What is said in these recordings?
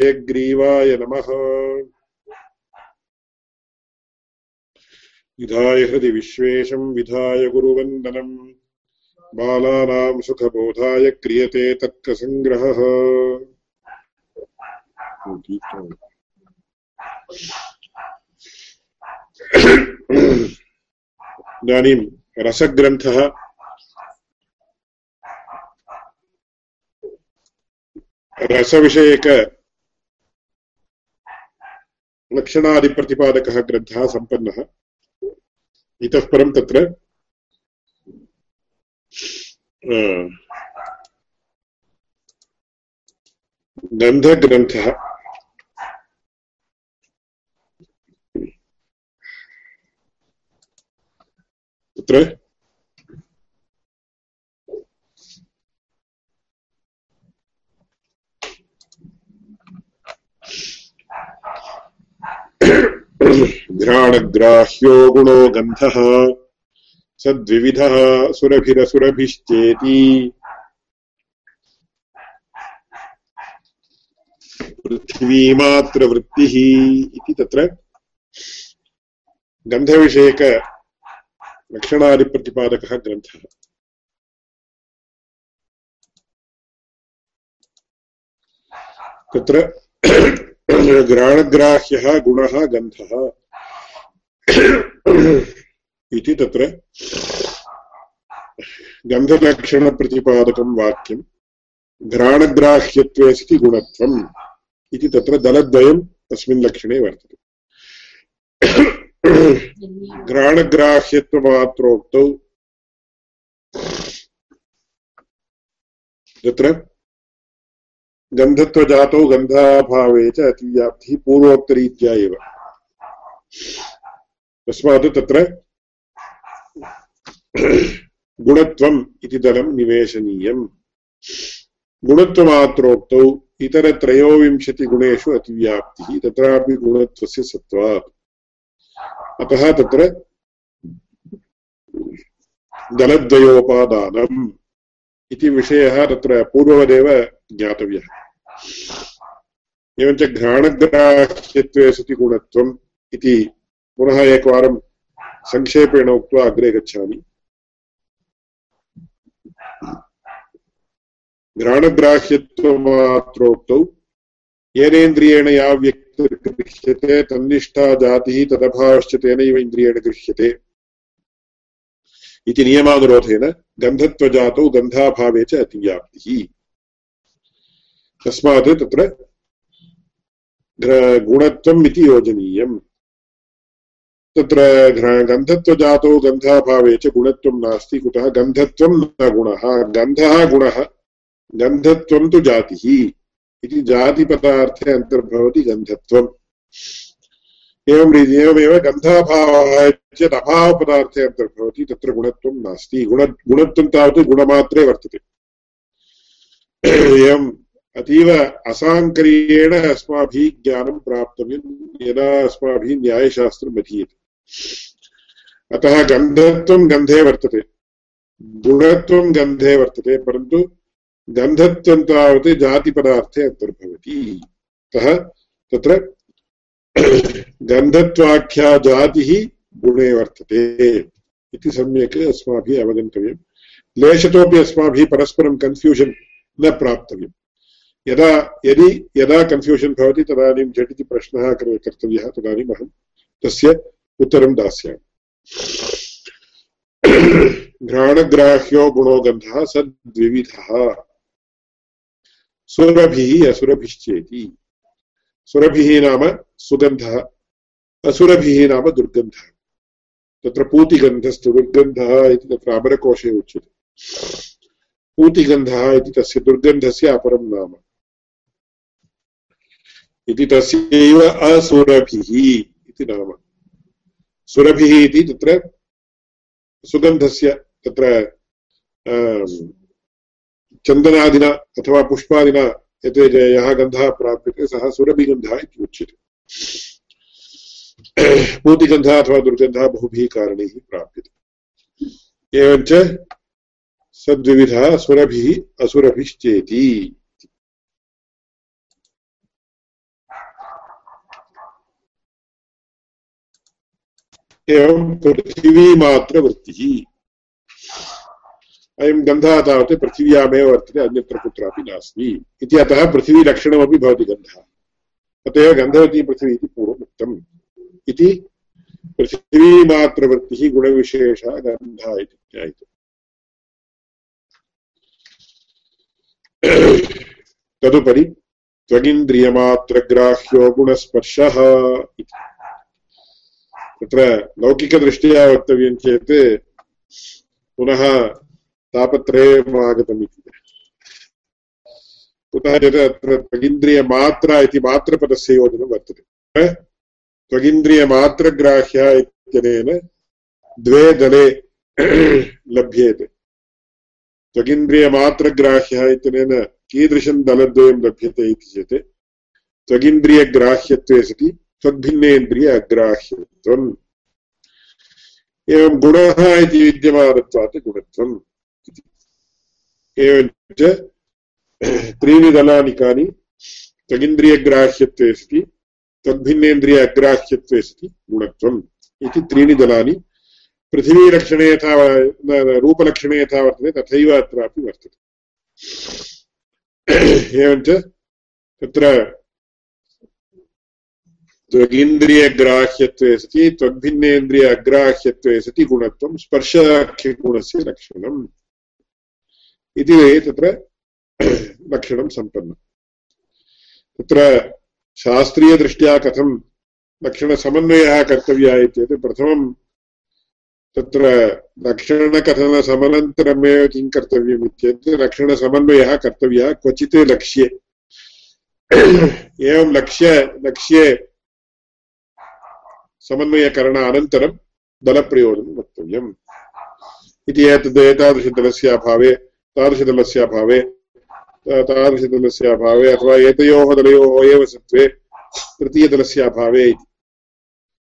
हयग्रीवाय नमः विधाय हृदि विश्वेशम् विधाय गुरुवन्दनम् बालानाम् सुखबोधाय क्रियते तर्कसङ्ग्रहः इदानीं रसग्रन्थः रसविषयकलक्षणादिप्रतिपादकः ग्रन्थः सम्पन्नः। इतः परं तत्र गन्धग्रन्थः। तत्र घ्राणग्राह्यो गुणो गन्धः सद्विविधः सुरभिरसुरभिश्चेति। पृथिवीमात्रवृत्तिः इति तत्र गन्धविषयकलक्षणादिप्रतिपादकः ग्रन्थः। तत्र घ्राणग्राह्यः गुणः गन्धः। इति तत्र गन्धलक्षणप्रतिपादकं वाक्यं। घ्राणग्राह्यत्वे सति गुणत्वम्। इति तत्र दलद्वयम् अस्मिन् लक्षणे वर्तते। घ्राणग्राह्यत्वमात्रोक्तौ तत्र गन्धत्वजातौ गन्धाभावे च अतिव्याप्तिः पूर्वोक्तरीत्या एव तस्मात् तत्र गुणत्वम् इति दलं निवेशनीयम्। गुणत्वमात्रोक्तौ इतरत्रयोविंशतिगुणेषु अतिव्याप्तिः, तत्रापि गुणत्वस्य सत्त्वात्। अतः तत्र दलद्वयोपादानम् इति विषयः तत्र पूर्ववदेव ज्ञातव्यः। एवञ्च घ्राणग्राह्यत्वे सति गुणत्वम् इति पुनः एकवारं सङ्क्षेपेण उक्त्वा अग्रे गच्छामि। घ्राणग्राह्यत्वमात्रोक्तौ येनेन्द्रियेण या व्यक्तिर्गृह्यते, तन्निष्ठा जातिः तदभावश्च तेनैव इन्द्रियेण गृह्यते इति नियमानुरोधेन गन्धत्वजातौ गन्धाभावे च अतिव्याप्तिः। तस्मात् तत्र गुणत्वम् इति योजनीयम्। तत्र गन्धत्वजातौ गन्धाभावे च गुणत्वं नास्ति, कुतः गन्धत्वं न गुणः, गन्धः गुणः, गन्धत्वं तु जातिः। इति जातिपदार्थे अन्तर्भवति गन्धत्वम्। एवं रीति एवमेव गन्धाभावः चेत् अभावपदार्थे अन्तर्भवति, तत्र गुणत्वं नास्ति। गुण गुणत्वं तावत् गुणमात्रे वर्तते। एवं अतीव असाङ्कर्येण अस्माभिः ज्ञानं प्राप्तव्यं यदा अस्माभिः न्यायशास्त्रम् अधीयते। अतः गन्धत्वं गन्धे वर्तते, गुणत्वं गन्धे वर्तते, परन्तु गन्धत्वं तावत् जातिपदार्थे अन्तर्भवति। अतः तत्र गन्धत्वाख्या जातिः गुणे वर्तते इति सम्यक् अस्माभिः अवगन्तव्यं। लेशतोपि अस्माभिः परस्परं कन्फ्यूषन् न प्राप्तव्यम्। यदा यदि यदा कन्फ्यूषन् भवति, तदानीं झटिति प्रश्नः कर्तव्यः तदानीम् अहं तस्य उत्तरं दास्यामि। घ्राणग्राह्यो गुणो गन्धः सद्विविधः। सुरभिः असुरभिश्चेति। सुरभिः नाम सुगन्धः, असुरभिः नाम दुर्गन्धः। तत्र पूतिगन्धस्तु दुर्गन्धः इति तत्र अमरकोशे उच्यते। पूतिगन्धः इति तस्य दुर्गन्धस्य अपरं नाम। इति तस्यैव असुरभिः इति नाम। सुरभिः इति तत्र सुगन्धस्य तत्र चन्दनादिना अथवा पुष्पादिना यत् यः गन्धः प्राप्यते, सः सुरभिगन्धः इति उच्यते। अथवा दुर्गन्धः बहुभिः कारणैः प्राप्यते। एवञ्च सद्विविधः सुरभिः असुरभिश्चेति। एवं पृथिवीमात्रवृत्तिः अयं गन्धः तावत् पृथिव्यामेव वर्तते अन्यत्र कुत्रापि नास्ति इति अतः पृथिवीलक्षणमपि भवति गन्धः। तदेव गन्धवती पृथिवी इति पूर्वम् उक्तम्। इति पृथिवीमात्रवृत्तिः गुणविशेषः गन्धः इति ज्ञायते। तदुपरि त्वगिन्द्रियमात्रग्राह्यो गुणस्पर्शः तत्र लौकिकदृष्ट्या वक्तव्यं चेत् पुनः तापत्रयम् इति। कुतः चेत् अत्र त्वगिन्द्रियमात्रा इति मात्रपदस्य योजनं वर्तते। त्वगिन्द्रियमात्रग्राह्य इत्यनेन द्वे दले लभ्येते। त्वगिन्द्रियमात्रग्राह्यः इत्यनेन कीदृशं दलद्वयं लभ्यते इति चेत् त्वगिन्द्रियग्राह्यत्वे सति त्वग्भिन्नेन्द्रिय अग्राह्यत्वम् एवं गुणः इति विद्यमानत्वात् गुणत्वम् इति एवञ्च त्रीणि दलानि कानि त्वगिन्द्रियग्राह्यत्वे सति तद्भिन्नेन्द्रिय अग्राह्यत्वे सति गुणत्वम् इति त्रीणि दलानि पृथिवीलक्षणे यथा रूपलक्षणे यथा वर्तते तथैव अत्रापि वर्तते एवञ्च तत्र त्वगिन्द्रियग्राह्यत्वे सति त्वग्भिन्नेन्द्रिय अग्राह्यत्वे सति गुणत्वं स्पर्शाख्यगुणस्य लक्षणम्। इति तत्र लक्षणं सम्पन्नम्। तत्र शास्त्रीयदृष्ट्या कथं लक्षणसमन्वयः कर्तव्यः इत्येतत् प्रथमं तत्र लक्षणकथनसमनन्तरमेव किं कर्तव्यम् इत्येतत् लक्षणसमन्वयः कर्तव्यः क्वचित् लक्ष्ये। एवं लक्ष्य, लक्ष्ये समन्वयकरणानन्तरं दलप्रयोजनं वक्तव्यम्। इति एतद् एतादृशदलस्य अभावे तादृशदलस्य अभावे तादृशदलस्य अभावे अथवा एतयोः दलयोः एव सत्त्वे तृतीयदलस्य अभावे इति।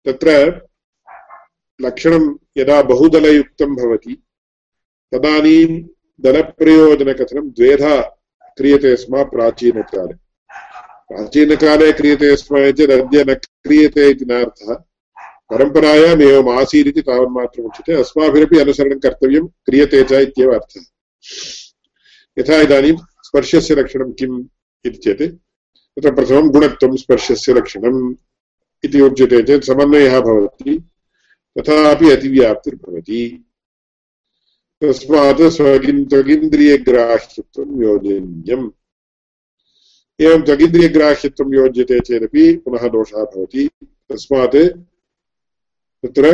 तत्र लक्षणं यदा बहुदलयुक्तं भवति, तदानीं दलप्रयोजनकथनं द्वेधा क्रियते स्म प्राचीनकाले। प्राचीनकाले क्रियते स्म चेत् अद्य न क्रियते इति नार्थः। परम्परायाम् एवम् आसीदिति तावन्मात्रम् उच्यते अस्माभिरपि अनुसरणं कर्तव्यं क्रियते च इत्येव अर्थः यथा इदानीं स्पर्शस्य लक्षणं किम् इति चेत् तत्र प्रथमं गुणत्वं स्पर्शस्य लक्षणम् इति उच्यते चेत् समन्वयः भवति तथापि अतिव्याप्तिर्भवति तस्मात् स्वगिन् त्वगिन्द्रियग्राह्यत्वं योजनीयम् एवं त्वगिन्द्रियग्राह्यत्वं योज्यते चेदपि पुनः दोषः भवति तस्मात् तत्र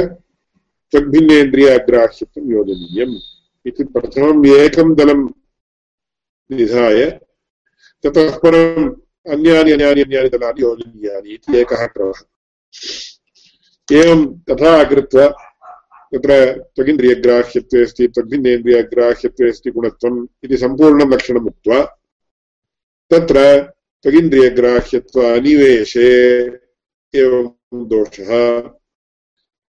त्वग्भिन्नेन्द्रिय अग्राह्यत्वं योजनीयम् इति प्रथमम् एकं दलं निधाय ततः परम् अन्यानि अन्यानि अन्यानि दलानि योजनीयानि इति एकः क्रमः एवं तथा कृत्वा तत्र त्वगिन्द्रियग्राह्यत्वे अस्ति, त्वग्भिन्नेन्द्रियग्राह्यत्वे अस्ति गुणत्वम् इति सम्पूर्णं लक्षणम् उक्त्वा तत्र त्वगिन्द्रियग्राह्यत्व अनिवेशे एवं दोषः।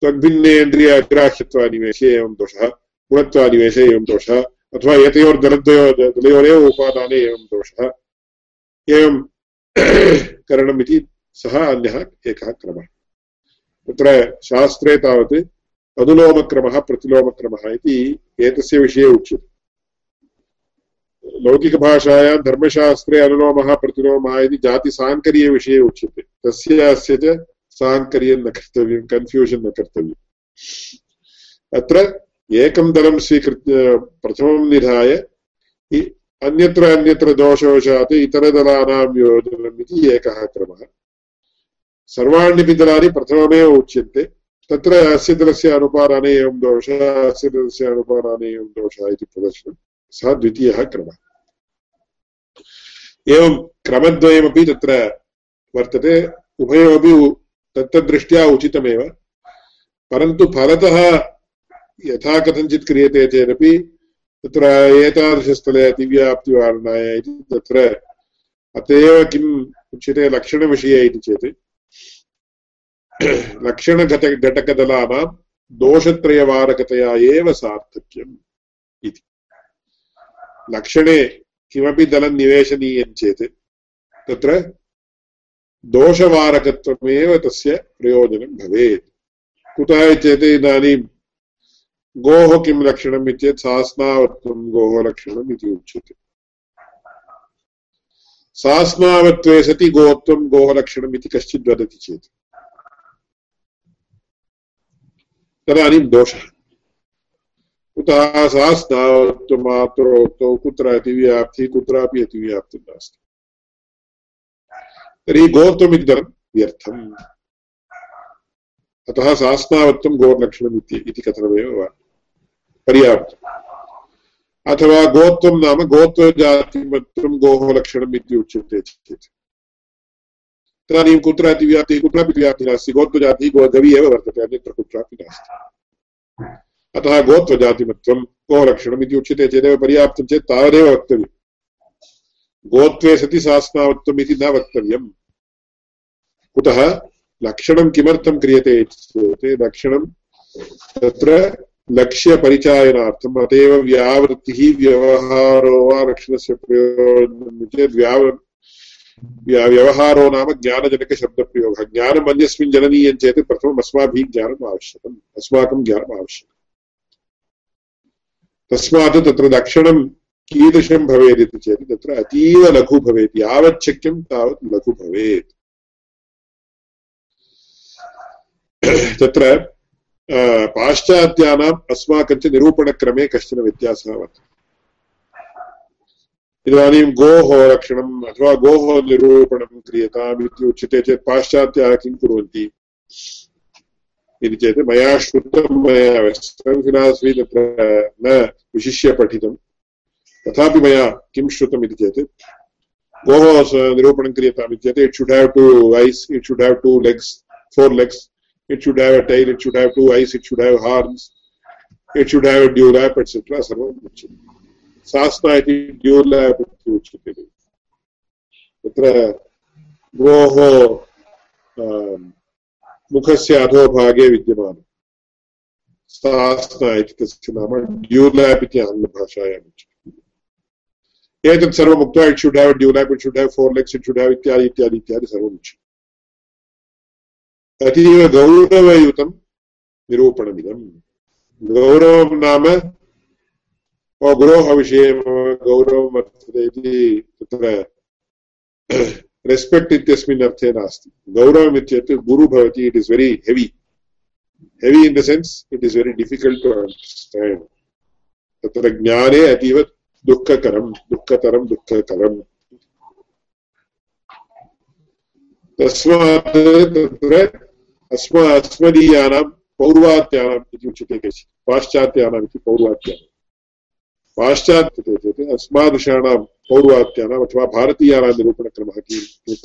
त्वग्भिन्नेन्द्रियग्राह्यत्व अनिवेशे एवं दोषः गुणत्वानिवेशे एवं दोषः, अथवा एतयोर्दलद्वयो दलयोरेव उपादाने एवं दोषः। एवं करणम् इति सः अन्यः एकः क्रमः। तत्र शास्त्रे तावत् अनुलोमक्रमः प्रतिलोमक्रमः इति एतस्य विषये उच्यते। लौकिकभाषायां धर्मशास्त्रे अनुलोमः, प्रतिलोमः इति जातिसाङ्कर्यविषये उच्यते। तस्य अस्य च साङ्कर्यं न कर्तव्यं कन्फ्यूषन् न कर्तव्यम् अत्र एकं दलं स्वीकृत्य प्रथमं निधाय अन्यत्र अन्यत्र दोषवशात् इतरदलानां योजनम् इति एकः क्रमः। सर्वाण्यपि दलानि प्रथममेव उच्यन्ते। तत्र अस्य दलस्य अनुपादाने एवं दोषः अस्य दलस्य अनुपादाने एवं दोषः इति प्रदर्शनं। सः द्वितीयः क्रमः। एवं क्रमद्वयमपि तत्र वर्तते। उभयोपि तत्तदृष्ट्या उचितमेव। परन्तु फलतः यथा कथञ्चित् क्रियते चेदपि तत्र एतादृशस्थले अतिव्याप्तिवारणाय इति तत्र अत एव किम् उच्यते लक्षणविषये इति चेत्। लक्षणघट दोषत्रयवारकतया एव सार्थक्यम् इति। लक्षणे किमपि दलं निवेशनीयं चेत् तत्र दोषवारकत्वमेव तस्य प्रयोजनं भवेत्। कुतः चेत् इदानीं गोः किं लक्षणम् इत्येत् सास्नावत्वं गोः लक्षणम् इति उच्यते। सास्नावत्वे सति गोत्वं गोः लक्षणम् इति कश्चित् वदति चेत्। तदानीं दोषः। कुतः सास्नावत्वमात्रोक्तौ कुत्र अतिव्याप्तिः, कुत्रापि अतिव्याप्तिः नास्ति। तर्हि गोत्वम् इति धनं व्यर्थम् अतः सास्नावत्वं गोर्लक्षणम् इति कथनमेव पर्याप्तम्। अथवा गोत्वं नाम गोत्वजातिमत्वं गोः लक्षणम् इति उच्यते चेत्। तदानीं कुत्र अतिव्याप्तिः कुत्रापि व्याप्तिः नास्ति। गोत्वजातिः गोगवि एव वर्तते अन्यत्र कुत्रापि नास्ति। अतः गोत्वजातिमत्वं गोः लक्षणम् इति उच्यते चेदेव पर्याप्तं चेत् तावदेव वक्तव्यम्। गोत्वे सति सास्नावत्वम् इति न वक्तव्यम्। कुतः? लक्षणं किमर्थं क्रियते? चेत् लक्षणं तत्र लक्ष्यपरिचायनार्थम् अत एव व्यावृत्तिः व्यवहारो वा लक्षणस्य चेत् व्याव व्यवहारो नाम ज्ञानजनकशब्दप्रयोगः। ज्ञानम् अन्यस्मिन् जननीयं चेत् प्रथमम् अस्माभिः ज्ञानम् आवश्यकम्। अस्माकं ज्ञानम् आवश्यकम्। तस्मात् तत्र लक्षणं कीदृशं भवेत् इति चेत् तत्र अतीव लघु भवेत् यावत् शक्यं तावत् लघु भवेत्। तत्र पाश्चात्यानाम् अस्माकं च निरूपणक्रमे कश्चन व्यत्यासः वर्तते। इदानीं गोः रक्षणम् अथवा गोः निरूपणं क्रियताम् इति उच्यते चेत् पाश्चात्याः किं कुर्वन्ति? इति चेत् मया श्रुतं, मया फिलासफि तत्र न विशिष्य पठितं तथापि मया किं श्रुतम् इति चेत् गोः निरूपणं क्रियताम् इति चेत् it should have to as it should have two legs four legs should have a tail, it should have two eyes, it should have horns, it should have a dewlap, etc. सर्वम् उच्यते। शास्त्रा इति इति उच्यते। तत्र गोः मुखस्य अधोभागे विद्यमानं। शास्त्रा इति तस्य नाम ड्यूलाप् इति आङ्ग्लभाषायाम् उच्यते। एतत् सर्वम् उक्त्वा it should have dewlap it should have four legs it should have इत्यादि इत्यादि इत्यादि सर्वम् उच्यते। अतीव गौरवयुतं निरूपणमिदम्। गौरवं नाम गुरोः विषये गौरवं वर्तते इति तत्र रेस्पेक्ट् इत्यस्मिन् अर्थे नास्ति। गौरवम् इत्येतत् गुरु भवति it is very heavy heavy in the sense it is very difficult to understand तत्र ज्ञाने अतीव दुःखकरं, दुःखतरं दुःखकरम् तस्मात् तत्र अस्मा अस्मदीयानां पौर्वात्यानाम् इति उच्यते केचित् पाश्चात्यानाम् इति पौर्वात्यानां। चेत् अस्मादृशाणां पौर्वात्यानाम् अथवा भारतीयानां निरूपणक्रमः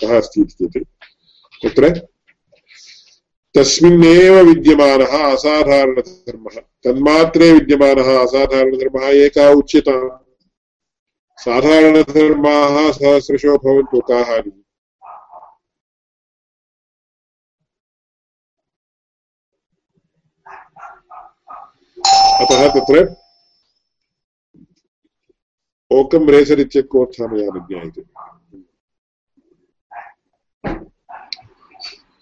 कः अस्ति इति चेत् तत्र तस्मिन्नेव विद्यमानः असाधारणधर्मः। तन्मात्रे विद्यमानः असाधारणधर्मः एकः उच्यताम्। साधारणधर्माः सहस्रशो भवन्तु काः अतः तत्र ओकं रेसर् इत्यकोऽर्थः मया न ज्ञायते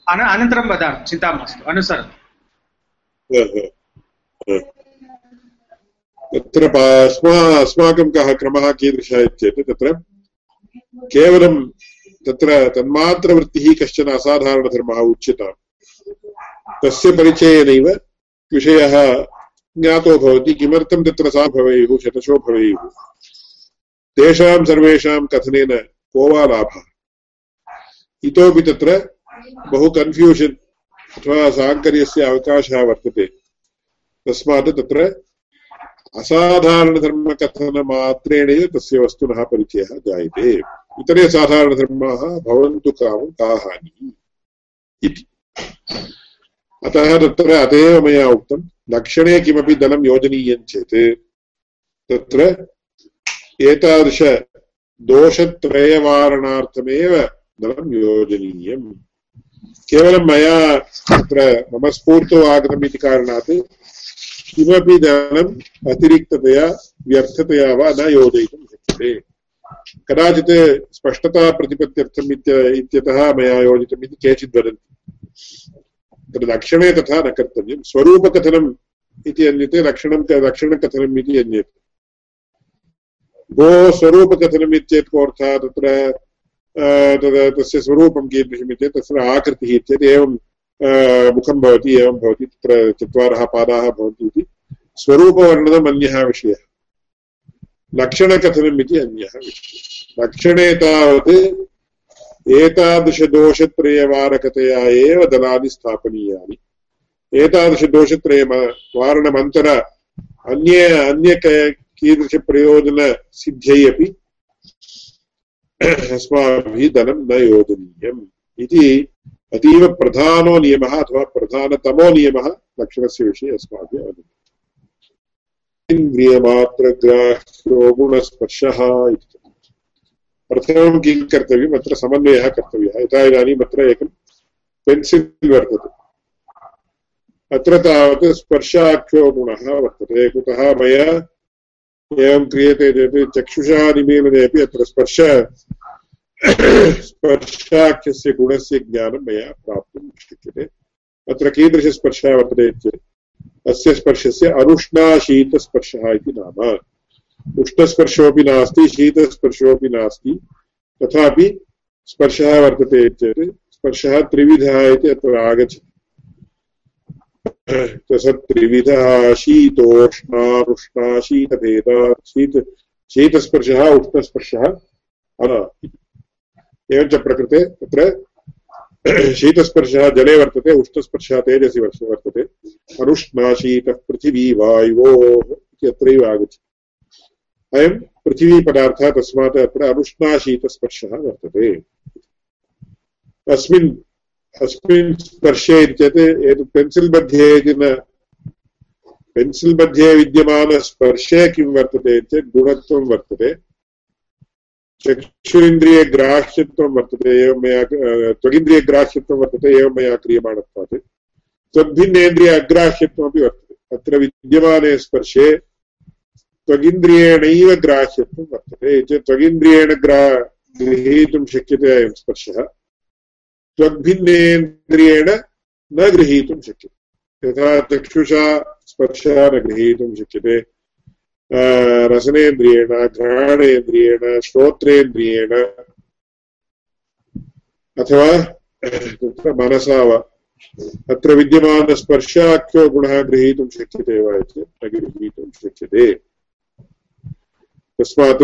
अनन्तरं वदामि चिन्ता मास्तु अनुसरम् तत्र अस्माकं कः क्रमः कीदृशः इत्येतत् तत्र केवलं तत्र तन्मात्रवृत्तिः कश्चन असाधारणधर्मः उच्यताम्। तस्य परिचयेनैव विषयः ज्ञातो भवति, किमर्थं तत्र सा भवेयुः, शतशो भवेयुः। तेषां सर्वेषां कथनेन को वा लाभः? इतोपि तत्र बहु कन्फ्यूषन् अथवा साङ्कर्यस्य अवकाशः वर्तते। तस्मात् तत्र असाधारणधर्मकथनमात्रेणैव तस्य वस्तुनः परिचयः जायते। इतरे साधारणधर्माः भवन्तु कामं का हानिः इति। अतः तत्र अतएव मया उक्तं, लक्षणे किमपि धनं योजनीयं चेत्, तत्र एतादृशदोषत्रयवारणार्थमेव धनं योजनीयम्। केवलं मया तत्र मम स्फूर्तौ आगतम् इति कारणात् किमपि धनम् अतिरिक्ततया, व्यर्थतया वा न योजयितुं शक्यते। कदाचित् स्पष्टताप्रतिपत्त्यर्थम् इत्यतः मया योजितम् इति केचित् वदन्ति। लक्षणे तथा न कर्तव्यं स्वरूपकथनम् इति अन्यते, लक्षणं लक्षणकथनम् इति अन्यते। भो स्वरूपकथनम् इत्येतत् कोऽर्थः तत्र तस्य स्वरूपं कीदृशम् इति तत्र आकृतिः इत्येतत् एवं मुखं भवति एवं भवति तत्र चत्वारः पादाः भवन्ति इति स्वरूपवर्णनम् अन्यः विषयः लक्षणकथनम् इति अन्यः विषयः लक्षणे तावत् एतादृशदोषत्रयवारकतया एव दलानि स्थापनीयानि एतादृशदोषत्रय वारणमन्तर अन्ये कीदृशप्रयोजनसिद्ध्यै अपि अस्माभिः धनं न योजनीयम् इति अतीव प्रधानो नियमः अथवा प्रधानतमो नियमः लक्षणस्य विषये अस्माभिः अवगतम् इन्द्रियमात्रग्राह्यो गुणस्पर्शः इति। प्रथमं किं कर्तव्यम्? अत्र समन्वयः कर्तव्यः। यथा इदानीम् अत्र एकं पेन्सिल् वर्तते। अत्र तावत् स्पर्शाख्यो गुणः वर्तते। कुतः मया एवं क्रियते चेत् चक्षुषा निमीलने अपि अत्र स्पर्श स्पर्शाख्यस्य गुणस्य ज्ञानं मया प्राप्तुं शक्यते। अत्र कीदृशस्पर्शः वर्तते चेत् अस्य स्पर्शस्य अनुष्णाशीतस्पर्शः इति नाम। उष्णस्पर्शोऽपि नास्ति, शीतस्पर्शोऽपि नास्ति। तथापि स्पर्शः वर्तते चेत् स्पर्शः त्रिविधः इति अत्र आगच्छति। त्रिविधः शीत शीतस्पर्शः, उष्णस्पर्शः एवञ्च प्रकृते तत्र शीतस्पर्शः जले वर्तते उष्णस्पर्शः तेजसि वर्तते। अनुष्णा शीतः पृथिवी वायुवोः इति अत्रैव आगच्छति। अयं पृथिवीपदार्थः तस्मात् अत्र अनुष्णाशीतस्पर्शः वर्तते। अस्मिन् अस्मिन् स्पर्शे चेत् एतत् पेन्सिल् मध्ये इति न पेन्सिल् मध्ये विद्यमानस्पर्शे किं वर्तते चेत् गुणत्वं वर्तते। चक्षुरिन्द्रियग्राह्यत्वं वर्तते, एवं मया त्वगिन्द्रियग्राह्यत्वं वर्तते, एवं मया क्रियमाणत्वात्। त्वद्भिन्नेन्द्रिय अग्राह्यत्वमपि वर्तते। अत्र विद्यमाने स्पर्शे त्वगिन्द्रियेणैव ग्राह्यत्वं वर्तते चेत् त्वगिन्द्रियेण ग्रा, गृहीतुं शक्यते अयं स्पर्शः। त्वग्भिन्नेन्द्रियेण न गृहीतुं शक्यते। यथा चक्षुषा स्पर्शः न गृहीतुं शक्यते। रसनेन्द्रियेण, घ्राणेन्द्रियेण, श्रोत्रेन्द्रियेण। अथवा तत्र मनसा वा। अत्र विद्यमानस्पर्शाख्यो गुणः गृहीतुं शक्यते वा इति। न गृहीतुं शक्यते। तस्मात्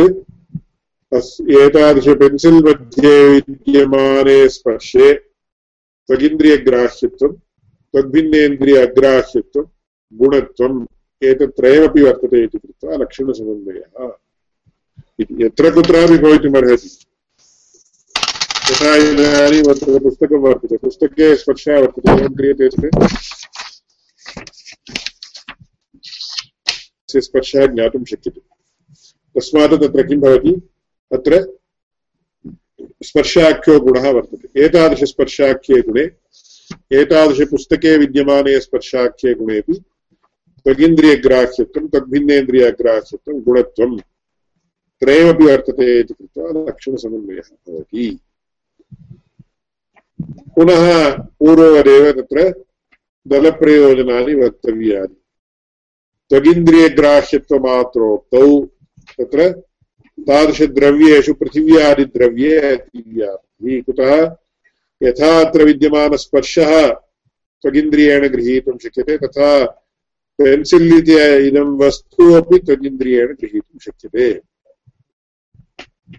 एतादृश पेन्सिल् मध्ये विद्यमाने स्पर्शे त्वगिन्द्रियग्राह्यत्वं त्वग्भिन्नेन्द्रिय अग्राह्यत्वं गुणत्वम्। एतत्त्रयमपि वर्तते इति कृत्वा लक्षणसमन्वयः इति यत्र कुत्रापि भवितुमर्हति यथा इदानीं वर्तते पुस्तकं वर्तते पुस्तके स्पर्शः वर्तते एवं क्रियते चेत् स्पर्शः ज्ञातुं शक्यते तस्मात् तत्र किं भवति अत्र स्पर्शाख्यो गुणः वर्तते एतादृशस्पर्शाख्ये गुणे एतादृशपुस्तके विद्यमाने स्पर्शाख्ये गुणेपि त्वगिन्द्रियग्राह्यत्वं तद्भिन्नेन्द्रियग्राह्यत्वं गुणत्वं त्रयमपि वर्तते इति कृत्वा लक्षणसमन्वयः भवति। पुनः पूर्ववदेव तत्र दलप्रयोजनानि वक्तव्यानि। त्वगिन्द्रियग्राह्यत्वमात्रोक्तौ तत्र तादृशद्रव्येषु पृथिव्यादिद्रव्ये अतीव्याप्तिः कुतः यथा अत्र विद्यमानस्पर्शः त्वगिन्द्रियेण गृहीतुं शक्यते, तथा पेन्सिल् इति इदं वस्तु अपि त्वगिन्द्रियेण गृहीतुं शक्यते।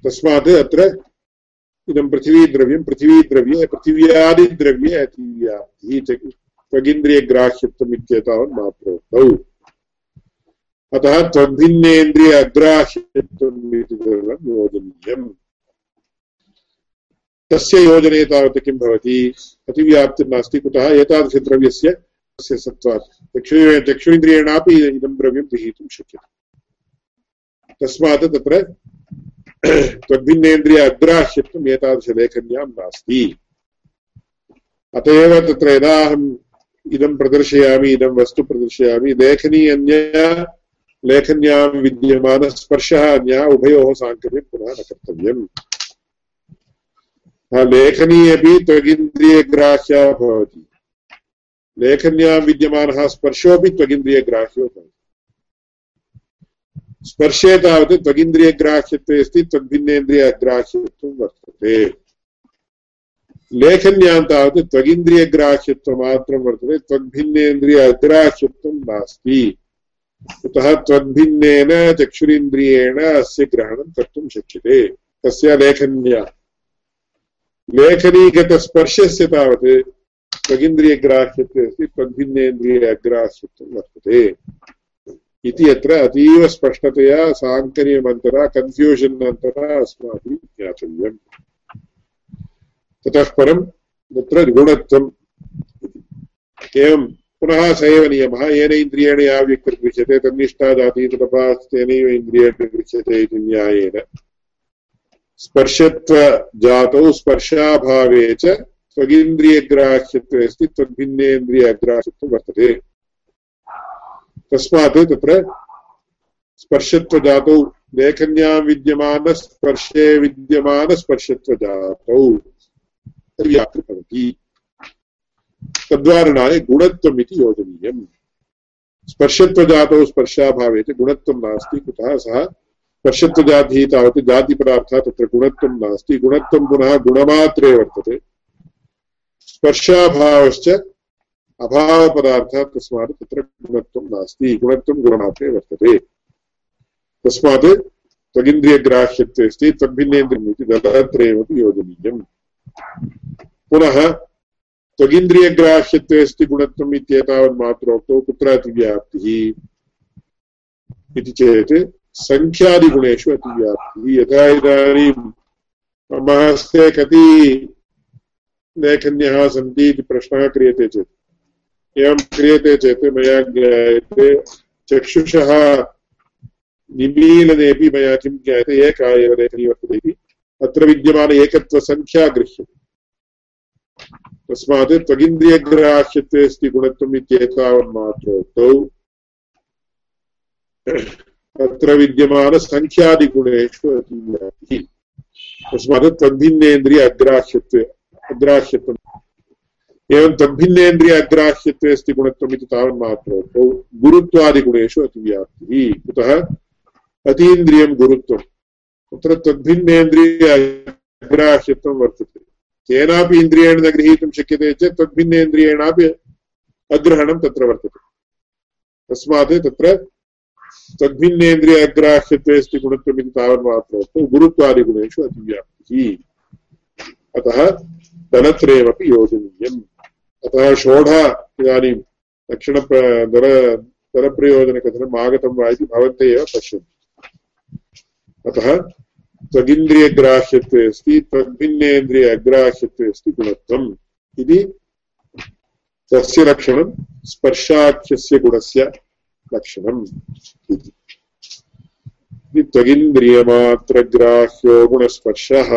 तस्मात् अत्र इदं पृथिवीद्रव्यं, पृथिवीद्रव्ये, पृथिव्यादिद्रव्ये अतीव्याप्तिः त्वगिन्द्रियग्राह्यत्वम् इत्येतावन् मात्रोक्तौ अतः त्वद्भिन्नेन्द्रिय अग्राह्यत्वम् इति योजनीयम्। तस्य योजने तावत् किं भवति? अतिव्याप्तिर्नास्ति। कुतः? एतादृशद्रव्यस्य तस्य सत्त्वात् चक्षु चक्षुरिन्द्रियेणापि इदं द्रव्यं गृहीतुं शक्यते। तस्मात् तत्र त्वद्भिन्नेन्द्रिय अग्राह्यत्वम् एतादृशलेखन्यां नास्ति। अत एव तत्र यदा अहम् इदं प्रदर्शयामि, इदं वस्तु प्रदर्शयामि, लेखनी अन्या लेखन्यां विद्यमानस्पर्शः अन्यः उभयोः साङ्कर्यं पुनः न कर्तव्यम्। लेखनी अपि त्वगिन्द्रियग्राह्या भवति। लेखन्यां विद्यमानः स्पर्शोऽपि त्वगिन्द्रियग्राह्यो भवति स्पर्शे तावत् त्वगिन्द्रियग्राह्यत्वे अस्ति, त्वग्भिन्नेन्द्रियग्राह्यत्वं वर्तते। लेखन्यां तावत् त्वगिन्द्रियग्राह्यत्वमात्रं वर्तते त्वग्भिन्नेन्द्रिय अग्राह्यत्वं नास्ति। कुतः त्वद्भिन्नेन चक्षुरिन्द्रियेण अस्य ग्रहणं कर्तुं शक्यते। तस्य लेखन्या। लेखनीगतस्पर्शस्य तावत् त्वगिन्द्रियग्राह्यत्वे अस्ति त्वद्भिन्नेन्द्रिय अग्राह्यत्वं वर्तते इति अत्र अतीव स्पष्टतया साङ्कर्यमन्तरा कन्फ्यूषन् अन्तरा अस्माभिः ज्ञातव्यम्। ततः परं तत्र गुणत्वम् एवं पुनः स एव नियमः, येन इन्द्रियेण या व्यक्तिर्गृह्यते तन्निष्ठा जाति तदपास्तेनैव इन्द्रियेण गृह्यते इति न्यायेन। स्पर्शत्वजातौ स्पर्शाभावे च त्वगिन्द्रियग्राह्यत्वे अस्ति त्वद्भिन्नेन्द्रियग्राह्यत्वं वर्तते। तस्मात् तत्र स्पर्शत्वजातौ लेखन्यां विद्यमानस्पर्शे विद्यमानस्पर्शत्वजातौ भवति तद्वारणाय गुणत्वम् इति योजनीयम्। स्पर्शत्वजातौ स्पर्शाभावे च गुणत्वं नास्ति, कुतः सः स्पर्शत्वजातिः तावत् जातिपदार्थः तत्र गुणत्वं नास्ति, गुणत्वं पुनः गुणमात्रे वर्तते। स्पर्शाभावश्च अभावपदार्थः तस्मात् तत्र गुणत्वं नास्ति, गुणत्वं गुणमात्रे वर्तते। तस्मात् त्वगिन्द्रियग्राह्यत्वे अस्ति तद्भिन्नेन्द्रियम् इति दलत्रयमपि योजनीयम्। पुनः त्वगिन्द्रियग्राह्यत्वे अस्ति गुणत्वम् इत्येतावन्मात्रोक्तौ कुत्र अतिव्याप्तिः इति चेत् सङ्ख्यादिगुणेषु अतिव्याप्तिः। यथा इदानीं मम हस्ते कति लेखन्यः सन्ति इति प्रश्नः क्रियते चेत् एवं क्रियते चेत् मया ज्ञायते चक्षुषः निमीलनेपि मया किं ज्ञायते एका एव लेखनी वर्तते इति अत्र विद्यमान एकत्वसङ्ख्या गृह्यते तस्मात् त्वगिन्द्रियग्राह्यत्वे अस्ति गुणत्वम् इत्येतावन्मात्रोक्तौ तत्र विद्यमानसङ्ख्यादिगुणेषु अतिव्याप्तिः तस्मात् तद्भिन्नेन्द्रिय अग्राह्यत्वे अग्राह्यत्वम् एवं तद्भिन्नेन्द्रिय अग्राह्यत्वे अस्ति गुणत्वम् इति तावन्मात्रोक्तौ गुरुत्वादिगुणेषु अतिव्याप्तिः। कुतः? अतीन्द्रियं गुरुत्वं तत्र तद्भिन्नेन्द्रिय अग्राह्यत्वं वर्तते। केनापि इन्द्रियेण न गृहीतुं शक्यते चेत् तद्भिन्नेन्द्रियेणापि अग्रहणं तत्र वर्तते। तस्मात् तत्र तद्भिन्नेन्द्रिय अग्राह्यत्वे अस्ति गुणत्वम् इति तावन्मात्रोक्तौ गुरुत्वादिगुणेषु अतिव्याप्तिः। अतः दलत्रयमपि योजनीयम्। अतः षोढ इदानीं लक्षण दल दलप्रयोजनकथनम् आगतं वा इति भवन्ते एव पश्यन्ति। अतः त्वगिन्द्रियग्राह्यत्वे अस्ति तद्भिन्नेन्द्रिय अग्राह्यत्वे अस्ति गुणत्वम् इति तस्य लक्षणं स्पर्शाख्यस्य गुणस्य लक्षणम् इति त्वगिन्द्रियमात्रग्राह्यो गुणस्पर्शः।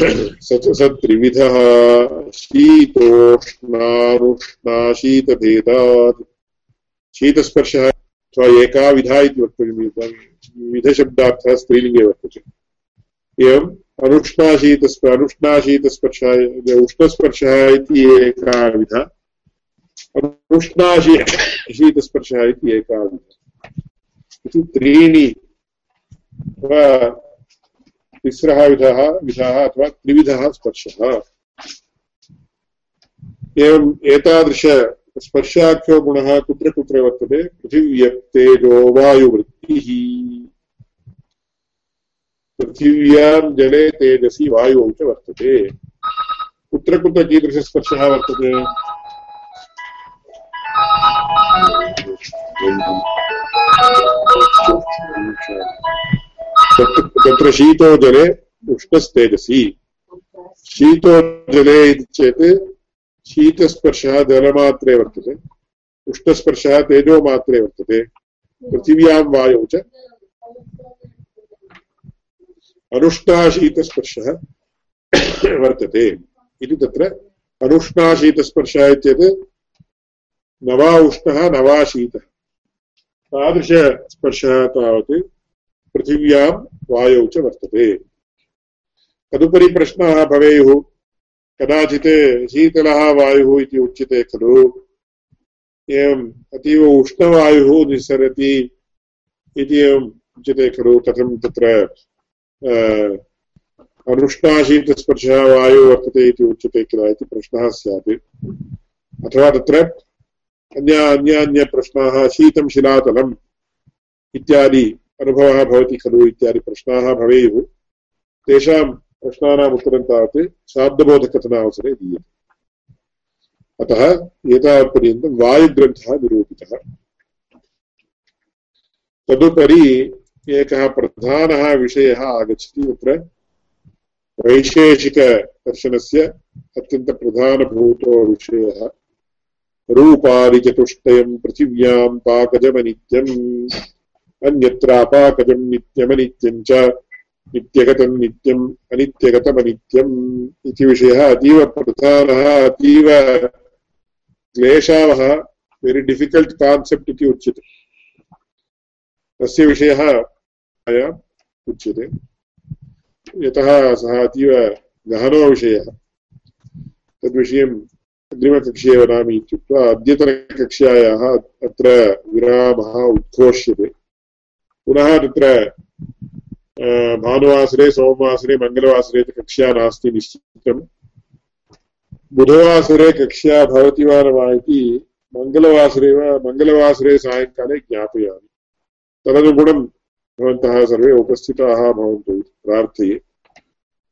स च स त्रिविधः शीतस्पर्शः अथवा एका विधा इति वक्तव्यं। विधशब्दार्थः स्त्रीलिङ्गे वर्तते। एवम् अनुष्णाशीतस्प अनुष्णाशीतस्पर्शः उष्णस्पर्शः इति अनुष्णाशी शीतस्पर्शः इति इति त्रीणि अथवा तिस्रः विधः विधाः अथवा त्रिविधः स्पर्शः। एवम् एतादृश स्पर्शाख्यो गुणः कुत्र कुत्र वर्तते? पृथिव्यक्तेजो वायुवृत्तिः। पृथिव्यां जले तेजसि वायौ च वर्तते। कुत्र कुत्र कीदृशस्पर्शः वर्तते? तत्र शीतो जले उष्णस्तेजसि। शीतो जले इति चेत् शीतस्पर्शः जलमात्रे वर्तते, उष्णस्पर्शः तेजोमात्रे वर्तते, पृथिव्यां वायौ च। अनुष्णाशीतस्पर्शः वर्तते इति तत्र अनुष्णाशीतस्पर्शः इत्येत् न वा उष्णः न वा शीतः। तादृशस्पर्शः तावत् पृथिव्यां वायौ च वर्तते। तदुपरि प्रश्नाः भवेयुः, कदाचित् शीतलः वायुः इति उच्यते खलु। एवम् अतीव उष्णवायुः निस्सरति इति एवम् उच्यते खलु। कथं तत्र अनुष्णाशीतस्पर्शः वायुः वर्तते इति उच्यते किल इति प्रश्नः स्यात्। अथवा तत्र अन्य अन्यान्यप्रश्नाः शीतं शिलातलम् इत्यादि। अनुभवः भवति खलु इत्यादि प्रश्नाः भवेयुः। तेषां प्रश्नानाम् उत्तरं तावत् शाब्दबोधकथनावसरे दीयते। अतः एतावत्पर्यन्तं वायुग्रन्थः निरूपितः। तदुपरि एकः प्रधानः विषयः आगच्छति तत्र वैशेषिकदर्शनस्य अत्यन्तप्रधानभूतो विषयः। रूपादिचतुष्टयम् पृथिव्याम् पाकजमनित्यम्। अन्यत्रापाकजम् नित्यमनित्यम् च। नित्यगतम् नित्यम् अनित्यगतमनित्यम् इति विषयः अतीव प्रधानः, अतीव क्लेशावः वेरि डिफिकल्ट् कान्सेप्ट् इति उच्यते। तस्य विषयः मया उच्यते। यतः सः अतीव गहनो विषयः। तद्विषयम् अग्रिमकक्षे वदामि इत्युक्त्वा अद्यतनकक्ष्यायाः अत्र विरामः उद्घोष्यते। पुनः तत्र भानुवासरे सोमवासरे मङ्गलवासरे कक्ष्या नास्ति निश्चितम्। बुधवासरे कक्ष्या भवति वा न वा इति मङ्गलवासरे वा मङ्गलवासरे सायङ्काले ज्ञापयामि। तदनुगुणं भवन्तः सर्वे उपस्थिताः भवन्तु इति प्रार्थये।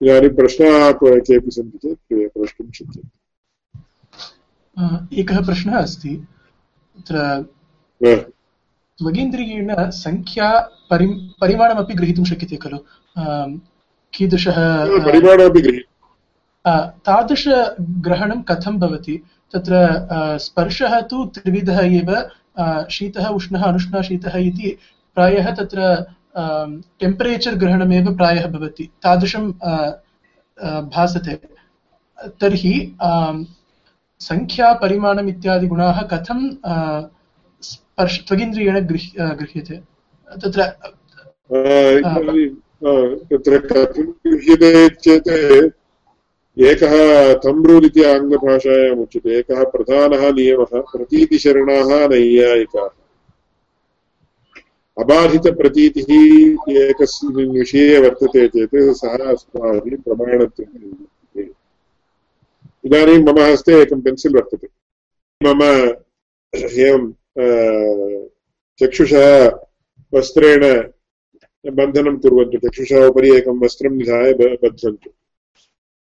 इदानीं प्रश्नाः केऽपि सन्ति चेत् प्रष्टुं शक्यते? एकः प्रश्नः अस्ति। तत्र त्वगीन्द्रियेण सङ्ख्या परि परिमाणमपि ग्रहीतुं शक्यते खलु। कीदृशः तादृशग्रहणं कथं भवति? तत्र स्पर्शः तु त्रिविधः एव शीतः उष्णः अनुष्णः शीतः इति प्रायः तत्र टेम्परेचर् ग्रहणमेव प्रायः भवति। तादृशं भासते। तर्हि सङ्ख्यापरिमाणम् इत्यादि गुणाः कथं त्वगिन्द्रियेण गृह्यते। तत्र तत्र कथं गृह्यते चेत् एकः तम्रूल् इति आङ्ग्लभाषायाम् उच्यते। एकः प्रधानः नियमः, प्रतीतिशरणाः नैयायिकाः। अबाधितप्रतीतिः एकस्मिन् विषये वर्तते चेत् सः अस्माभिः प्रमाणत्वेन इदानीं मम हस्ते एकं पेन्सिल् वर्तते। मम, एवं चक्षुषः वस्त्रेण बन्धनं कुर्वन्तु, चक्षुषा उपरि एकं वस्त्रं निधाय बध्नन्तु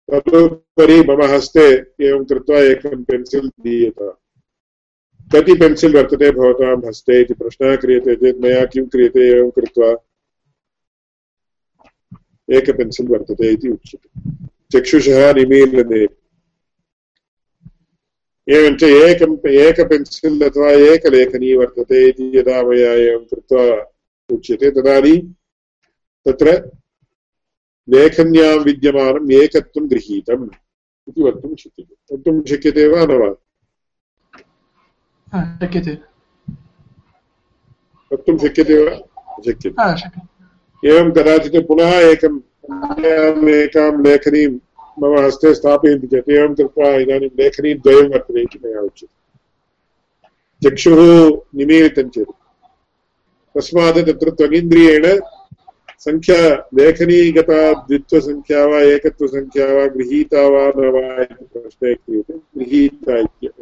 तदुपरि मम हस्ते एवं कृत्वा एकं पेन्सिल् दीयत। कति पेन्सिल् वर्तते भवतां हस्ते इति प्रश्नः क्रियते चेत् मया किं क्रियते एवं कृत्वा एक पेन्सिल् वर्तते इति उच्यते। चक्षुषः निमीलने एवञ्च एकम् एक पेन्सिल् अथवा एकलेखनी वर्तते इति यदा मया एवं कृत्वा उच्यते तदानीं तत्र लेखन्यां विद्यमानम् एकत्वं गृहीतम् इति वक्तुं शक्यते। वक्तुं शक्यते वा न वा? शक्यते। वक्तुं शक्यते वा? शक्यते। एवं कदाचित् पुनः एकम् एकां लेखनीं मम हस्ते स्थापयन्ति चेत् एवं कृत्वा इदानीं लेखनी द्वयं वर्तते इति मया उच्यते चक्षुः निमीलितं चेत्। तस्मात् तत्र त्वगिन्द्रियेण सङ्ख्या लेखनीगता द्वित्वसङ्ख्या वा एकत्वसङ्ख्या वा, गृहीता वा न वा इति प्रश्ने क्रियते। गृहीता इत्येव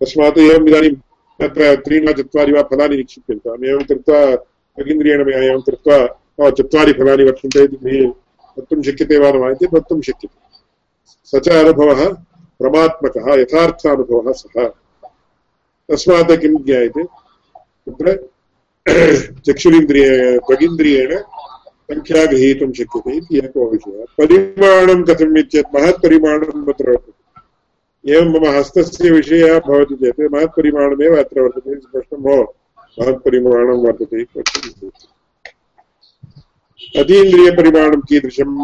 तस्मात् एवम् इदानीं तत्र त्रीणि वा चत्वारि वा फलानि निक्षिप्यन्ताम् एवं कृत्वा त्वगिन्द्रियेण मया एवं कृत्वा चत्वारि फलानि वर्तन्ते इति वक्तुं शक्यते वा न वा इति वक्तुं शक्यते। स च अनुभवः परमात्मकः, यथार्थानुभवः सः। तस्मात् किं ज्ञायते? तत्र चक्षुरिन्द्रिय त्वगिन्द्रियेण सङ्ख्या गृहीतुं शक्यते इति एको विषयः। परिमाणं कथम् इत्येत् महत्परिमाणम् अत्र वर्तते। एवं मम हस्तस्य विषयः भवति चेत् महत्परिमाणमेव अत्र वर्तते स्पष्टं भो महत्परिमाणं वर्तते इति अतीन्द्रियपरिमाणं कीदृशम्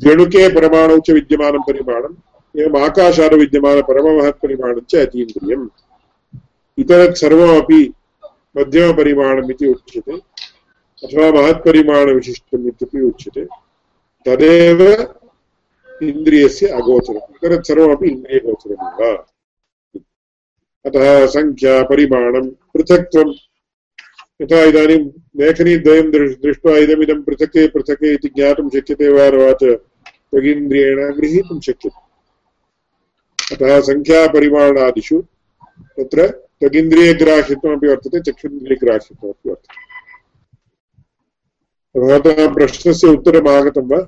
द्व्यणुके परमाणौ च विद्यमानं परिमाणम् एवम् आकाशादौ विद्यमानपरममहत्परिमाणं च अतीन्द्रियम् इतरत् सर्वमपि मध्यमपरिमाणम् इति उच्यते अथवा महत्परिमाणविशिष्टम् इत्यपि उच्यते तदेव इन्द्रियस्य अगोचरम् इतरत् सर्वमपि इन्द्रियगोचरमेव अतः सङ्ख्या परिमाणं पृथक्त्वं यथा इदानीं लेखनीद्वयं दृष्ट्वा इदमिदं पृथक् पृथक् इति ज्ञातुं शक्यते वा वा च त्वगिन्द्रियेण गृहीतुं शक्यते। अतः सङ्ख्यापरिमाणादिषु तत्र त्वगिन्द्रियग्राह्यत्वमपि वर्तते चक्षुन्द्रियग्राह्यत्वमपि वर्तते। भवतः प्रश्नस्य उत्तरम् आगतं वा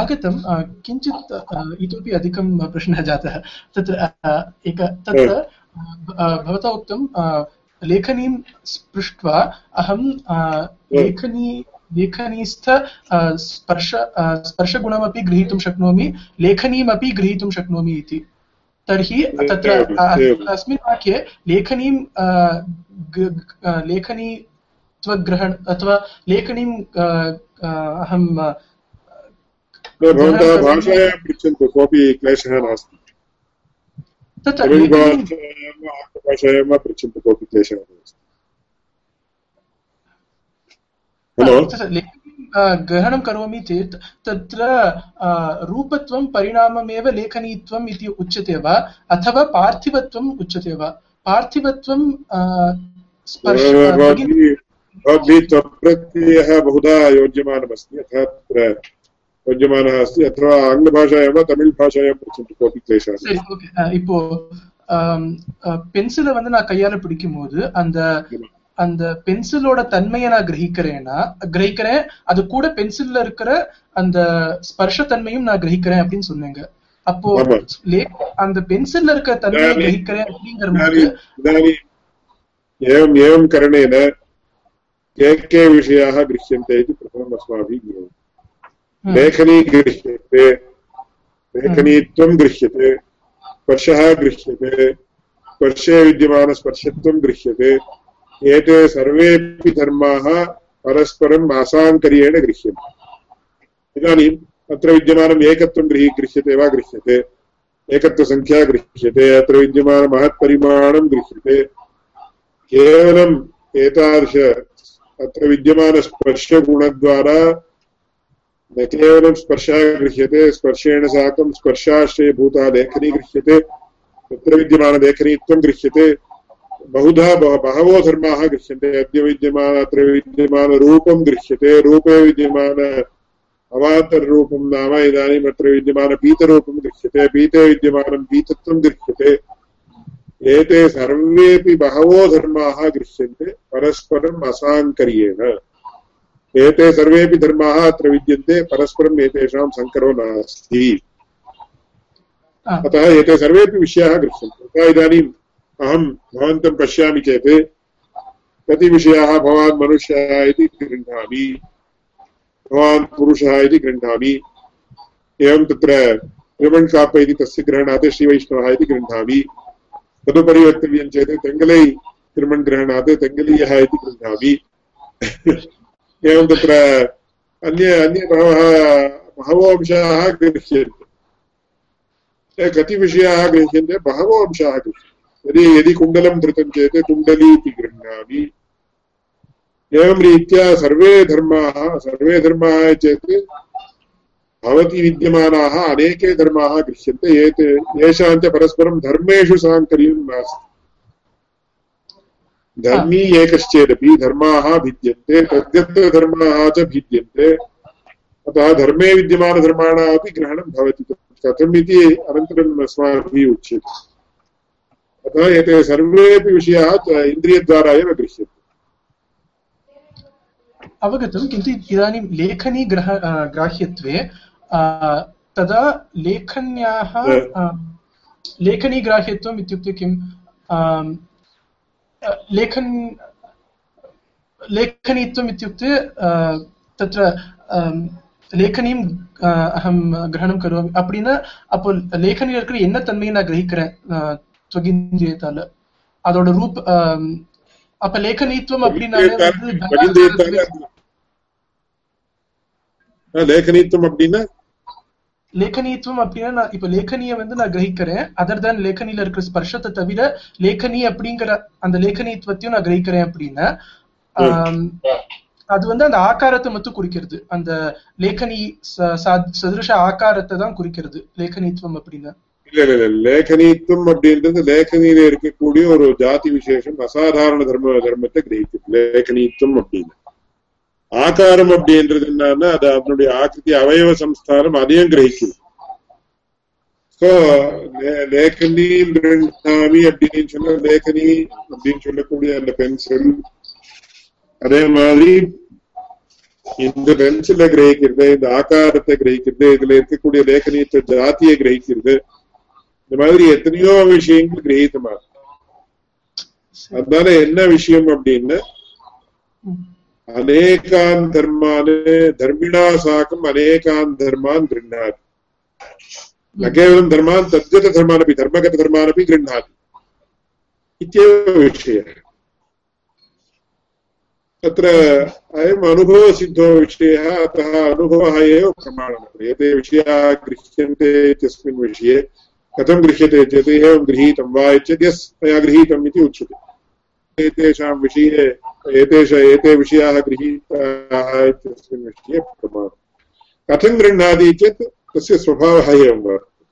आगतं। किञ्चित् इतोपि अधिकं प्रश्नः जातः। तत्र एक तत्र भवता उक्तं लेखनीं स्पृष्ट्वा अहं लेखनी लेखनीस्थ स्पर्श स्पर्शगुणमपि गृहीतुं शक्नोमि लेखनीमपि गृहीतुं शक्नोमि इति। तर्हि तत्र अस्मिन् वाक्ये लेखनीं लेखनी त्वग्रहण अथवा लेखनीं अहं भवन्तः भाषायां पृच्छन्तु कोऽपि क्लेशः नास्ति। भाषायां वा पृच्छन्तु कोऽपि क्लेशः ग्रहणं करोमि चेत् तत्र रूपत्वं परिणाममेव लेखनीत्वम् इति उच्यते वा अथवा पार्थिवत्वम् उच्यते वा? पार्थिवत्वं भवद्भिः त्वप्रत्ययः बहुधा योज्यमानमस्ति अतः तत्र योज्यमानः अस्ति अथवा आङ्ग्लभाषायां वा तमिळ் भाषायां पृच्छन्तु कोऽपि क्लेशः இப்போ பென்சிலை வந்து நான் கையால பிடிக்கும் போது அந்த அந்த பென்சிலோட தன்மையை நான் கிரகிக்கிறேன்னா கிரகிக்கிறேன் அது கூட பென்சில்ல இருக்கிற அந்த ஸ்பர்ஷ தன்மையும் நான் கிரகிக்கிறேன் அப்படின்னு சொன்னீங்க அப்போ அந்த பென்சில்ல இருக்கிற தன்மையை கிரகிக்கிறேன் அப்படிங்கிற போது एवम् एवं करणेन के के विषयाः गृह्यन्ते इति प्रथमम् अस्माभिः ज्ञेयम् लेखनी गृह्यते, लेखनीत्वं गृह्यते, स्पर्शः गृह्यते, स्पर्शे विद्यमानस्पर्शत्वं गृह्यते, एते सर्वेपि धर्माः परस्परम् आसाङ्कर्येण गृह्यन्ते। इदानीम् अत्र विद्यमानम् एकत्वं गृही, गृह्यते वा गृह्यते? एकत्वसङ्ख्या गृह्यते, अत्र विद्यमानमहत्परिमाणं गृह्यते। केवलम् एतादृश, अत्र विद्यमानस्पर्शगुणद्वारा न केवलं स्पर्शः गृह्यते, स्पर्शेण साकं स्पर्शाश्रयभूता लेखनी गृह्यते, तत्र विद्यमानलेखनीत्वं गृह्यते, बहुधा बहवो धर्माः गृह्यन्ते, अद्य विद्यमान, अत्र विद्यमानरूपं गृह्यते, रूपे विद्यमान अवान्तररूपं नाम इदानीम् अत्र विद्यमानपीतरूपं गृह्यते, पीते विद्यमानं पीतत्वं गृह्यते। एते सर्वेपि बहवो धर्माः गृह्यन्ते, परस्परम् असाङ्कर्येण। एते सर्वेपि धर्माः अत्र विद्यन्ते परस्परम् एतेषां सङ्करो नास्ति। अतः एते सर्वेपि विषयाः गृह्यन्ते। अतः इदानीम् अहं भवन्तं पश्यामि चेत् कति विषयाः भवान् मनुष्यः इति गृह्णामि भवान् पुरुषः इति गृह्णामि एवं तत्र त्रिमण्काप इति तस्य ग्रहणात् श्रीवैष्णवः इति गृह्णामि। तदुपरि वक्तव्यं चेत् तेङ्गलै त्रिमण् ग्रहणात् तेङ्गलीयः इति गृह्णामि। एवं तत्र अन्य अन्य बहवः बहवो अंशाः गृह्यन्ते। कति विषयाः गृह्यन्ते बहवो अंशाः गृह्यन्ते। यदि यदि कुण्डलं धृतं चेत् कुण्डली इति गृह्णामि। एवं रीत्या सर्वे धर्माः सर्वे धर्माः चेत् भवति विद्यमानाः अनेके धर्माः गृह्यन्ते। एते, येषां च परस्परं धर्मेषु साङ्कर्यं नास्ति। धर्मी एकश्चेदपि धर्माः भिद्यन्ते तद्गतधर्माः च भिद्यन्ते। अतः धर्मे विद्यमानधर्माणाम् अपि ग्रहणं भवति। कथम् इति अनन्तरम् अस्माभिः उच्यते। अतः एते सर्वेपि विषयाः इन्द्रियद्वारा एव गृह्यन्ते अवगतं किन्तु इदानीं लेखनी ग्रह ग्राह्यत्वे तदा लेखन्याः लेखनीग्राह्यत्वम् इत्युक्ते किं लेखन लेखनीत्वम् इत्युक्ते तत्र लेखनीं अहं ग्रहणं करोमि அப்படின்னா அப்போ லேखனியில் இருக்கிற என்ன தன்மையை நான் கிரகிக்கிறேன் தொகிந்தியத்தால அதோட ரூப் அப்ப லேखनीत्वம் அப்படின்னாலே வந்து லேखनीत्वம் அப்படின்னா லேಖனியத்துவம் அப்படின்னா நான் இப்ப லேಖனிய வந்து நான் கிரகிக்கிறேன். அதர் தான் லேಖனில இருக்கிற ஸ்பர்ஷத்தை தவிர லேகனி அப்படிங்கிற அந்த லேಖனியத்துவத்தையும் நான் கிரகிக்கிறேன் அப்படின்னா அது வந்து அந்த ஆக்காரத்தை மட்டும் குறிக்கிறது. அந்த லேಖனி சதுருஷ ஆக்காரத்தை தான் குறிக்கிறது லேகனித்துவம் அப்படின்னா. இல்ல இல்ல லேகனித்துவம் அப்படின்றது லேகனியில இருக்கக்கூடிய ஒரு ஜாதி விசேஷம் அசாதாரண தர்ம தர்மத்தை கிரகிக்குது லேகனித்துவம் அப்படின்னு. ஆகாரம் அப்படின்றது என்னன்னா அது அதனுடைய ஆக்கிருதி அவயவ சம்ஸ்காரம் அதையும் கிரகிக்குது. ஸோ லேக்கனி பிரணாமி அப்படின்னு சொன்ன லேக்கனி அப்படின்னு சொல்லக்கூடிய அந்த பென்சில் அதே மாதிரி இந்த பென்சில கிரகிக்கிறது இந்த ஆகாரத்தை கிரகிக்கிறது இதுல இருக்கக்கூடிய லேக்கனியத்தை ஜாத்தியை கிரகிக்கிறது இந்த மாதிரி எத்தனையோ விஷயங்கள் கிரகித்தமா அதனால என்ன விஷயம் அப்படின்னு अनेकान् धर्मान् धर्मिणा साकम् अनेकान् धर्मान् गृह्णाति। न hmm. केवलं धर्मान् तद्गतधर्मानपि धर्मगतधर्मानपि गृह्णाति। इत्येव विषयः। तत्र अयम् अनुभवसिद्धो विषयः अतः अनुभवः एव प्रमाणम्। एते विषयाः गृह्यन्ते इत्यस्मिन् विषये कथं गृह्यते चेत् एवं गृहीतं वा यस् मया गृहीतम् इति उच्यते। एतेषां विषये एतेष एते विषयाः गृहीताः इत्यस्मिन् विषये प्रमाणम्। कथं गृह्णाति चेत् तस्य स्वभावः एवं वर्तते।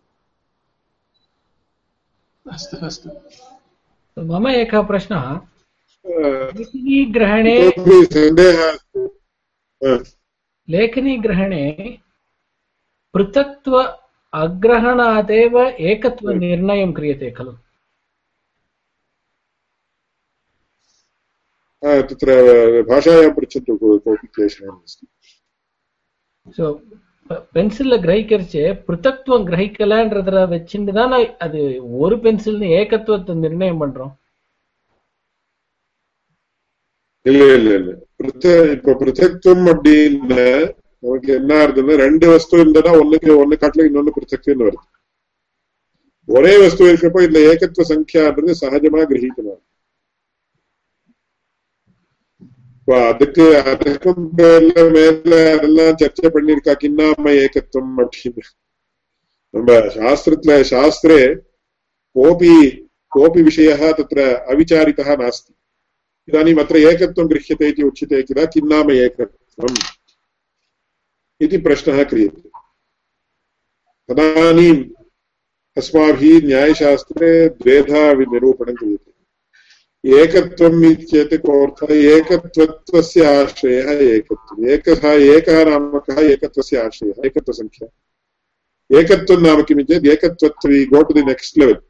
अस्तु अस्तु। मम एकः प्रश्नः। लेखनीग्रहणे सन्देहः अस्ति। अ, लेखनीग्रहणे पृथक्त्व अग्रहणादेव एकत्वनिर्णयं क्रियते खलु? तत्र भाषायां पृच्छन्तु को- कोऽपि क्लेशः नास्ति ஸோ பென்சில்ல கிரகிக்கிறச்சு பிருத்தத்துவம் கிரகிக்கலன்றதுல வச்சுட்டு தான் அது ஒரு பென்சில்னு ஏகத்துவத்தை நிர்ணயம் பண்றோம் இல்ல இல்ல இல்ல பிருத்த இப்ப பிருத்தத்துவம் அப்படின்னு நமக்கு என்ன ஆகுதுன்னா ரெண்டு வஸ்து இருந்ததுன்னா ஒண்ணுக்கு ஒண்ணு காட்டுல இன்னொன்னு பிருத்தக்னு வருது ஒரே வஸ்து இருக்கிறப்போ இந்த ஏகத்துவ சங்கியான்றது சகஜமா கிரகிக்கணும் இப்ப அதுக்கு அதுக்கும் மேல மேல அதெல்லாம் சர்ச்சை பண்ணிருக்கா கிண்ணாம ஏகத்துவம் அப்படின்னு நம்ம சாஸ்திரத்துல சாஸ்திரே கோபி கோபि विषयः तत्र अविचारितः नास्ति इदानीम् अत्र एकत्वं गृह्यते इति उच्यते किल किन्नाम एकत्वम् इति प्रश्नः क्रियते तदानीम् अस्माभिः न्यायशास्त्रे द्वेधा निरूपणं क्रियते एकत्वम् इत्येतत् कोऽर्थः एकत्वत्वस्य आश्रयः एकत्वम् एकः एकः नाम कः एकत्वस्य आश्रयः एकत्वसङ्ख्या एकत्वं नाम किम् चेत् एकत्वत्व go to the next level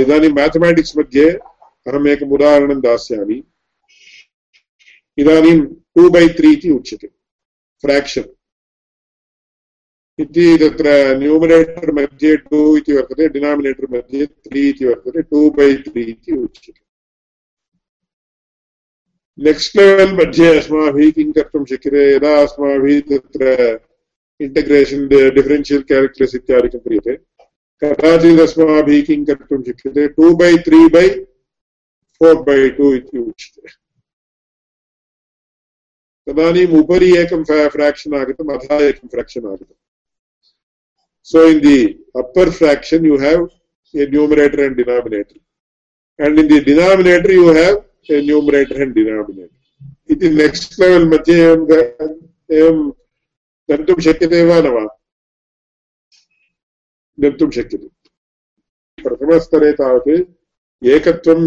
इदानीं मेथमेटिक्स् मध्ये अहम् उदाहरणं दास्यामि इदानीं टु बै त्री इति उच्यते फ्राक्षन् इति तत्र न्यूमिनेटर् मध्ये टु इति वर्तते, डिनामिनेटर् मध्ये त्री इति वर्तते, टु बै त्री इति उच्यते। नेक्स्ट् लेवल् मध्ये अस्माभिः किं कर्तुं शक्यते, यदा अस्माभिः तत्र इण्टग्रेशन् डिफरेन्शियल् क्याल्कुलस् इत्यादिकं क्रियते कदाचित् अस्माभिः किं कर्तुं शक्यते, टु बै त्री बै फोर् बै टु इति उच्यते। तदानीम् उपरि एकं फ्राक्षन् आगतम्, अधः एकं फ्राक्षन् आगतम्। So in the upper fraction you have a numerator and denominator. And in the denominator you have a numerator and denominator. इति नेक्स्ट् लेवल् मध्ये एवं एवं गन्तुं शक्यते वा न वा गन्तुं शक्यते प्रथमस्तरे तावत् एकत्वं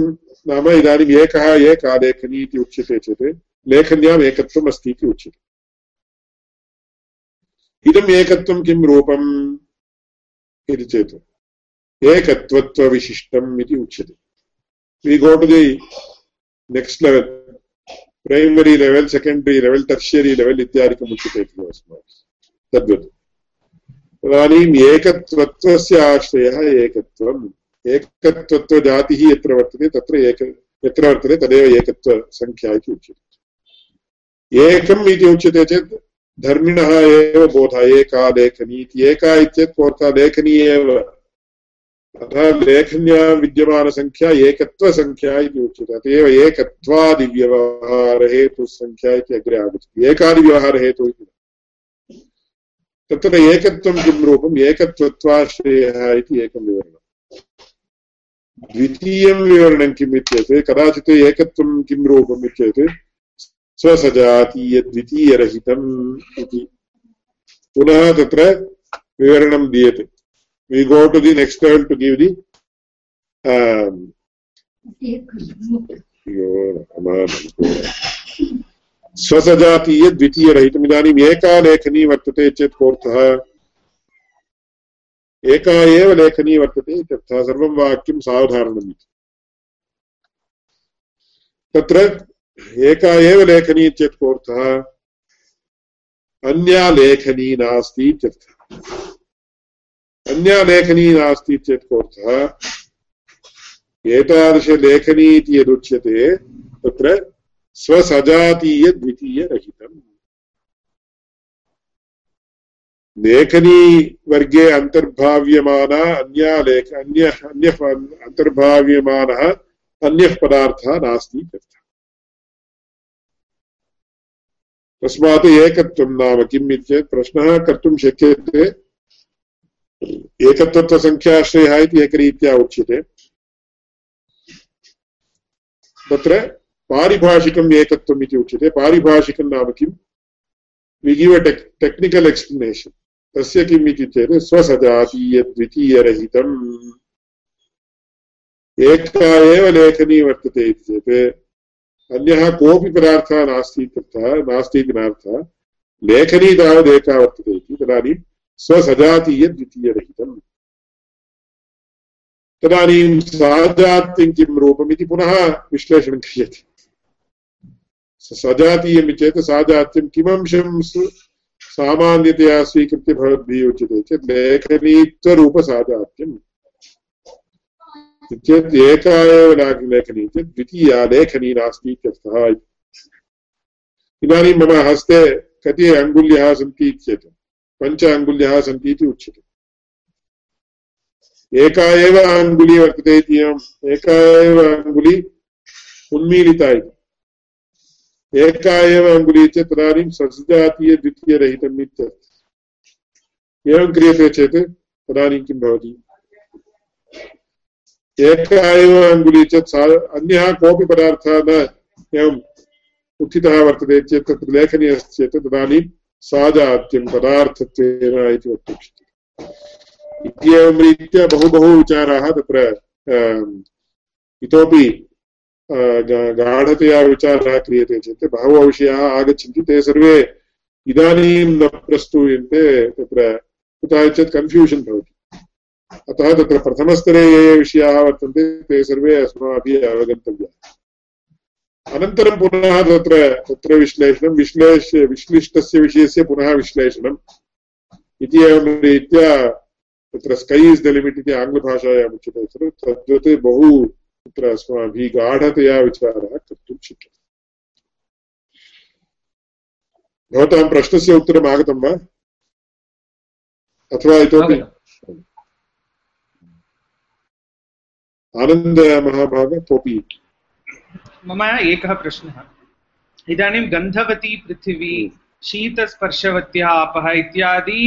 नाम इदानीम् एकः एका लेखनी इति उच्यते चेत् लेखन्याम् एकत्वम् अस्ति इति उच्यते इदम् एकत्वं किं रूपम् इति चेत्। एकत्वत्वविशिष्टम् इति उच्यते। We go to the next level primary level secondary level tertiary level इत्यादिकम् उच्यते खलु अस्माभिः तद्वत्। तदानीम् एकत्वत्वस्य आश्रयः एकत्वम्। एकत्वत्वजातिः यत्र वर्तते, तत्र एक, यत्र वर्तते, तदेव एकत्वसङ्ख्या इति उच्यते। एकम् इति उच्यते चेत् धर्मिणः एव बोधः एका लेखनी इति। एका इत्येतत् कोऽर्थः लेखनी एव। अतः लेखन्यां विद्यमानसङ्ख्या एकत्वसङ्ख्या इति उच्यते। अत एव एकत्वादिव्यवहारहेतुसङ्ख्या इति अग्रे आगच्छति। एकादिव्यवहारहेतुः इति। तत्र एकत्वं किं रूपम्? एकत्वत्वाश्रयः इति एकं विवरणम्। द्वितीयं विवरणं किम् कदाचित् एकत्वं किं रूपम् स्वसजातीयद्वितीयरहितम् इति। पुनः तत्र विवरणं दीयते। We go to the next turn to give the um, स्वसजातीयद्वितीयरहितम् इदानीम् एका लेखनी वर्तते चेत् कोऽर्थः? एका एव लेखनी वर्तते इत्यर्थः सर्वं वाक्यं सावधारणम् इति। तत्र एका एव लेखनी चेत् कोऽर्थः अन्या लेखनी नास्ति इत्यर्थः। अन्या लेखनी नास्ति चेत् कोऽर्थः एतादृशलेखनी इति यदुच्यते, तत्र स्वसजातीयद्वितीयरहितम्। लेखनीवर्गे अन्तर्भाव्यमाना अन्या लेख अन्य अन्यः अन्तर्भाव्यमानः अन्यः पदार्थः नास्ति इत्यर्थः। तस्मात् एकत्वं नाम किम् इत्येतत् प्रश्नः कर्तुं शक्यते। एकत्वत्वसङ्ख्याश्रयः इति एकरीत्या उच्यते। तत्र पारिभाषिकम् एकत्वम् इति उच्यते। पारिभाषिकं नाम किम्? We give a technical explanation तस्य किम् इति चेत् स्वसजातीयद्वितीयरहितम्। एका एव लेखनी वर्तते इति चेत्। अन्यः कोऽपि पदार्थः नास्ति इत्यर्थः, नास्ति इति नार्थः, लेखनी तावदेका वर्तते इति, तदानीं स्वसजातीयद्वितीयरहितम्। तदानीं साजात्यं किं रूपमिति पुनः विश्लेषणं क्रियते। सजातीयम् चेत् साजात्यं किमंशं सामान्यतया स्वीकृत्य भवद्भिः उच्यते चेत् लेखनीत्वरूपसाजात्यम्। चेत् एका एव लेखनी चेत् द्वितीया लेखनी नास्ति इत्यर्थः इदानीं मम हस्ते कति अङ्गुल्यः सन्ति चेत् पञ्च अङ्गुल्यः सन्ति इति उच्यते। एका एव अङ्गुली वर्तते इति एका एव अङ्गुली उन्मीलिता इति। एका एव अङ्गुली चेत् तदानीं सजातीयद्वितीयरहितम् इत्यर्थः। एवं क्रियते चेत् तदानीं किं भवति? एका एव अङ्गुली चेत् अन्यः कोऽपि पदार्थः न एवम् उत्थितः वर्तते चेत् लेखनी अस्ति चेत् तदानीं साजात्यं पदार्थत्वेन इति वक्तुं शक्यते इत्येवं रीत्या बहु बहु विचाराः तत्र इतोपि गाढतया विचारः क्रियते चेत् बहवः विषयाः आगच्छन्ति ते सर्वे इदानीं न प्रस्तूयन्ते तत्र कुतः चेत् कन्फ्यूषन् भवति अतः तत्र प्रथमस्तरे ये ये विषयाः वर्तन्ते ते सर्वे अस्माभिः अवगन्तव्याः अनन्तरं पुनः तत्र तत्र विश्लेषणं विश्लेष विश्लिष्टस्य विषयस्य पुनः विश्लेषणम् इति एवं रीत्या तत्र स्कै इस् द लिमिट् इति आङ्ग्लभाषायाम् उच्यते खलु तद्वत् बहु तत्र अस्माभिः गाढतया विचारः कर्तुं शक्यते भवतां प्रश्नस्य उत्तरम् आगतं वा अथवा इतोपि आनन्दमहाभाग कोऽपि मम एकः प्रश्नः। इदानीं गन्धवती पृथिवी शीतस्पर्शवत्यः आपः इत्यादि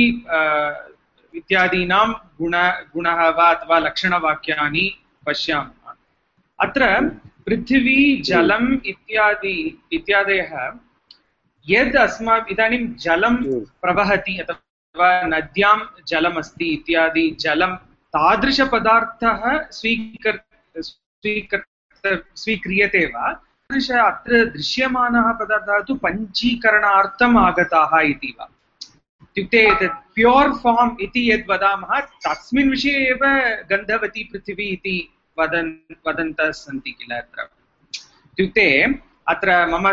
इत्यादीनां गुण गुणः वा अथवा लक्षणवाक्यानि पश्यामः। अत्र पृथिवी जलम् इत्यादि इत्यादयः यद् अस्माभिः इदानीं जलं प्रवहति अथवा नद्यां जलमस्ति इत्यादि जलं तादृशपदार्थः स्वीकर् स्वीकर्, स्वीक्रियते वा? तादृश अत्र दृश्यमानः पदार्थः तु पञ्चीकरणार्थम् आगताः इति वा? इत्युक्ते एतत् प्योर् फार्म् इति यद् वदामः, तस्मिन् विषये एव गन्धवती पृथिवी इति वदन्, वदन्तः सन्ति किल अत्र। इत्युक्ते अत्र मम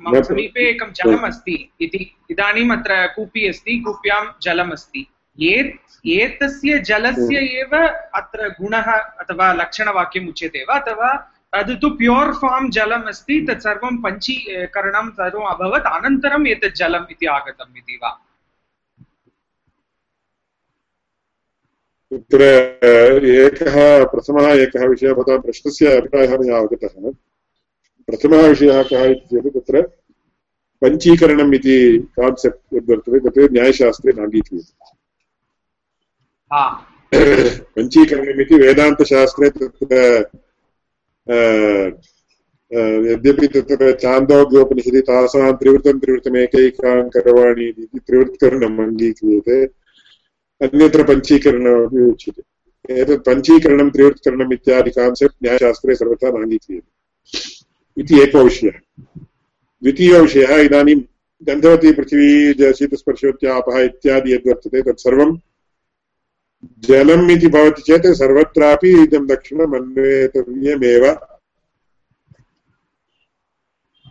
मम समीपे एकं जलम् अस्ति इति। इदानीम् अत्र कूपी अस्ति, कूप्यां जलम् अस्ति एतस्य जलस्य एव अत्र गुणः अथवा लक्षणवाक्यम् उच्यते वा? अथवा तद् तु प्योर् फार्म् जलम् अस्ति तत् सर्वं पञ्चीकरणं सर्वम् अभवत् अनन्तरम् एतत् जलम् इति आगतम् इति वा? तत्र एकः प्रथमः एकः विषयः भवतां प्रश्नस्य अभिप्रायः मया अवगतः। प्रथमः विषयः कः इति चेत् तत्र पञ्चीकरणम् इति कान्सेप्ट् यद्वर्तते तत् न्यायशास्त्रे नाङ्गीक्रियते। पञ्चीकरणमिति वेदान्तशास्त्रे तत्र यद्यपि तत्र चान्दोग्योपनिषदि तासां त्रिवृतं त्रिवृतमेकैकां करवाणि इति त्रिवृत्करणम् अङ्गीक्रियते, अन्यत्र पञ्चीकरणमपि उच्यते। एतत् पञ्चीकरणं, त्रिवृत्करणम् इत्यादि कान्सेप्ट् न्यायशास्त्रे सर्वथा नाङ्गीक्रियते। इति एको विषयः। द्वितीयो विषयः, इदानीं गन्धवती पृथिवी शीतस्पर्शोत्यापः इत्यादि यद्वर्तते, तत्सर्वं जलम् इति भवति चेत् सर्वत्रापि इदं लक्षणम् अन्वेतव्यमेव।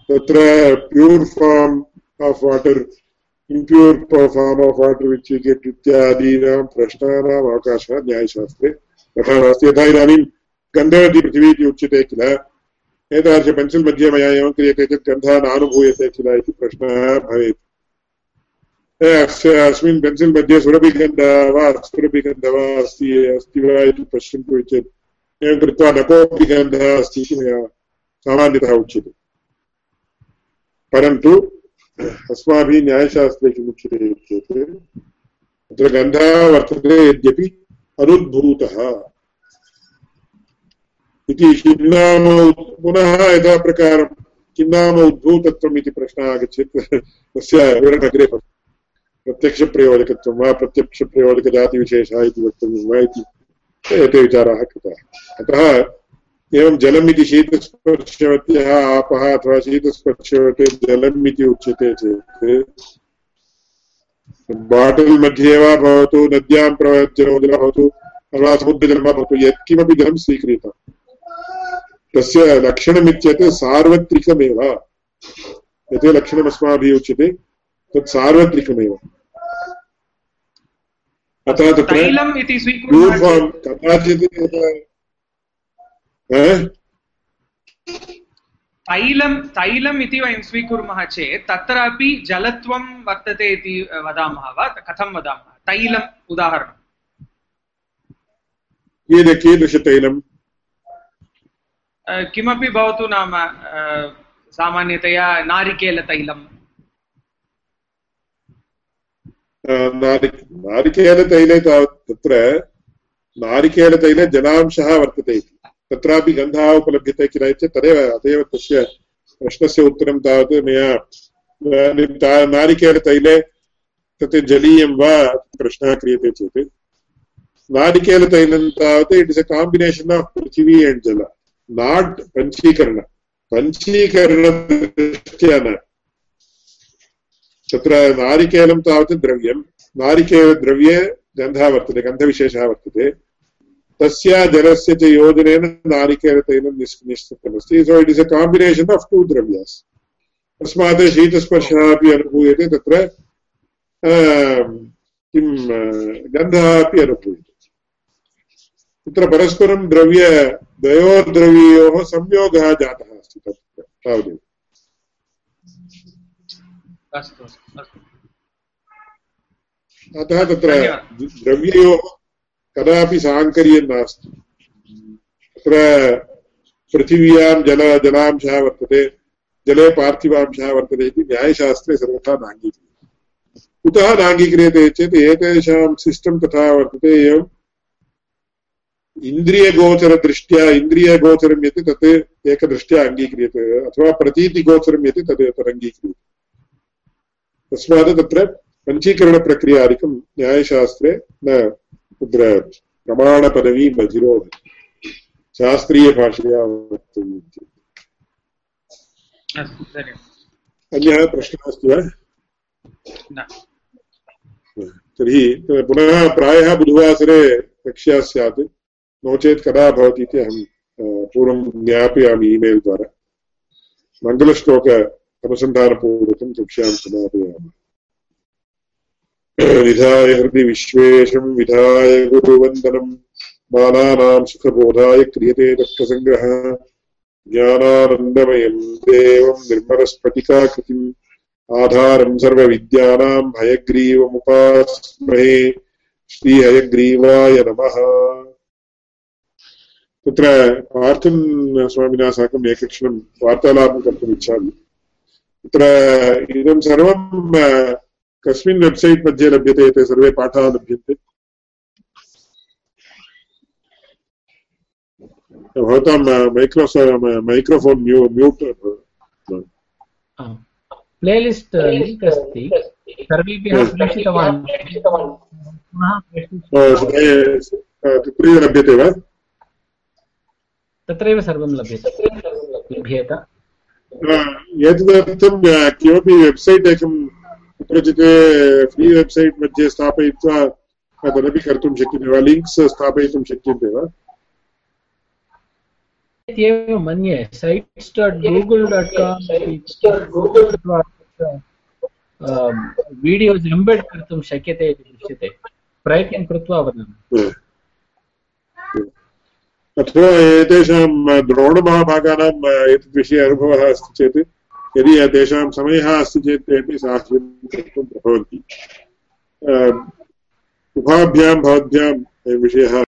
तत्र pure form of water impure form of water which get इत्यादीनां प्रश्नानाम् अवकाशः न्यायशास्त्रे तथा नास्ति। यथा इदानीं गन्धवती पृथिवी इति उच्यते किल? एतादृश मध्ये मया एवं क्रियते चेत् गन्धः नानुभूयते किल इति प्रश्नः भवेत्। अस्मिन् पेन्सिल् मध्ये सुरभिगन्धः वा अस्ति अस्ति वा इति चेत् एवं कृत्वा न कोऽपि गन्धः अस्ति इति मया सामान्यतः उच्यते परन्तु अस्माभिः न्यायशास्त्रे किमुच्यते चेत् तत्र गन्धः वर्तते यद्यपि अनुद्भूतः इति पुनः यथा प्रकारं उद्भूतत्वम् इति प्रश्नः आगच्छेत् तस्य विवरणमग्रे प्रत्यक्षप्रयोजकत्वं वा प्रत्यक्षप्रयोजकजातिविशेषः इति वक्तव्यं वा इति एते विचाराः कृताः। अतः एवं जलम् इति शीतस्पर्शवत्यः आपः अथवा शीतस्पर्शवते जलम् इति उच्यते चेत् बाटल् मध्ये वा भवतु, नद्यां भवतु अथवा समुद्रजलं वा भवतु, यत्किमपि जलं स्वीक्रियताम्। तस्य लक्षणमित्यत् सार्वत्रिकमेव। यत् लक्षणमस्माभिः उच्यते, तत् सार्वत्रिकमेव। अतः तत्र तैलम् इति स्वीकुर्मः कदाचित् तैलं तैलम् इति वयं स्वीकुर्मः चेत् तत्रापि जलत्वं वर्तते इति वदामः वा? कथं वदामः? तैलम् उदाहरणं कीद कीदृशतैलं किमपि भवतु नाम सामान्यतया नारिकेलतैलं नारिकेलतैले तावत् तत्र नारिकेलतैले जलांशः वर्तते इति तत्रापि गन्धः उपलभ्यते किल चेत् तदेव तदेव तस्य प्रश्नस्य उत्तरं तावत् मया नारिकेलतैले तत् जलीयं वा प्रश्नः क्रियते चेत् नारिकेलतैलं तावत् it is a combination of पृथिवी एण्ड् जल नाट् पञ्चीकरण पञ्चीकरणदृष्ट्या न तत्र नारिकेलं तावत् द्रव्यं नारिकेलद्रव्ये गन्धः वर्तते, गन्धविशेषः वर्तते। तस्य जलस्य च योजनेन नारिकेलतैलं निस्, निश्चितमस्ति। So it is a combination of two द्रव्यास्। तस्मात् शीतस्पर्शः अपि अनुभूयते तत्र। किं गन्धः अपि अनुभूयते। तत्र परस्परं द्रव्य द्वयोर्द्रव्ययोः संयोगः जातः अस्ति तत्र, तावदेव। अतः तत्र द्रव्ययोः कदापि साङ्कर्यं नास्ति। तत्र पृथिव्यां जल जलांशः वर्तते जले पार्थिवांशः वर्तते इति न्यायशास्त्रे सर्वथा नाङ्गीक्रियते। कुतः नाङ्गीक्रियते चेत् एतेषां सिस्टम् तथा वर्तते एवम् इन्द्रियगोचरदृष्ट्या इन्द्रियगोचरं यत् तत् एकदृष्ट्या अङ्गीक्रियते अथवा प्रतीतिगोचरं यत् तद् तदङ्गीक्रियते। तस्मात् तत्र पञ्चीकरणप्रक्रियादिकं न्यायशास्त्रे न तत्र प्रमाणपदवी बधिरोधति शास्त्रीयभाषया वक्तव्यम् अन्यः प्रश्नः अस्ति वा? तर्हि पुनः प्रायः बुधवासरे कक्ष्या स्यात्। नो चेत् कदा भवति इति अहं पूर्वं ज्ञापयामि ईमेल् द्वारा। मङ्गलश्लोक अनुसन्धानपूर्वकं कक्ष्यां समापयामः। विधाय हृदि विश्वेशं, विधाय गुरुवन्दनं, बालानां सुखबोधाय क्रियते तर्कसङ्ग्रहः ज्ञानानन्दमयं देवं निर्मलस्फटिकाकृतिम्, आधारं सर्वविद्यानां हयग्रीवमुपास्महे श्रीहयग्रीवाय नमः। तत्र पार्थन् स्वामिना साकम् एकक्षणं वार्तालापं कर्तुम् तत्र इदं सर्वं कस्मिन् वेब्सैट् मध्ये लभ्यते एते सर्वे पाठाः लभ्यन्ते। भवतां मैक्रो मैक्रोफोन् म्यू म्यूट् प्लेलिस्ट् लिङ्क् अस्ति। सर्वेभ्यः प्रेषितवान्। लभ्यते वा? तत्रैव सर्वं लभ्यते। लभ्येत। एतदर्थं किमपि वेब्सैट् एकं कुत्रचित् फ्री वेब्सैट् मध्ये स्थापयित्वा तदपि कर्तुं शक्यते वा लिङ्क्स् स्थापयितुं शक्यते वा इत्येव मन्ये sites dot Google dot com videos embed कर्तुं शक्यते इति दृश्यते प्रयत्नं कृत्वा वदामि अथवा एतेषां द्रोणमहाभागानाम् एतद्विषये अनुभवः अस्ति चेत्, यदि तेषां समयः अस्ति चेत् तेपि साहाय्यं कर्तुं प्रभवन्ति उभाभ्यां भवद्भ्यां विषयः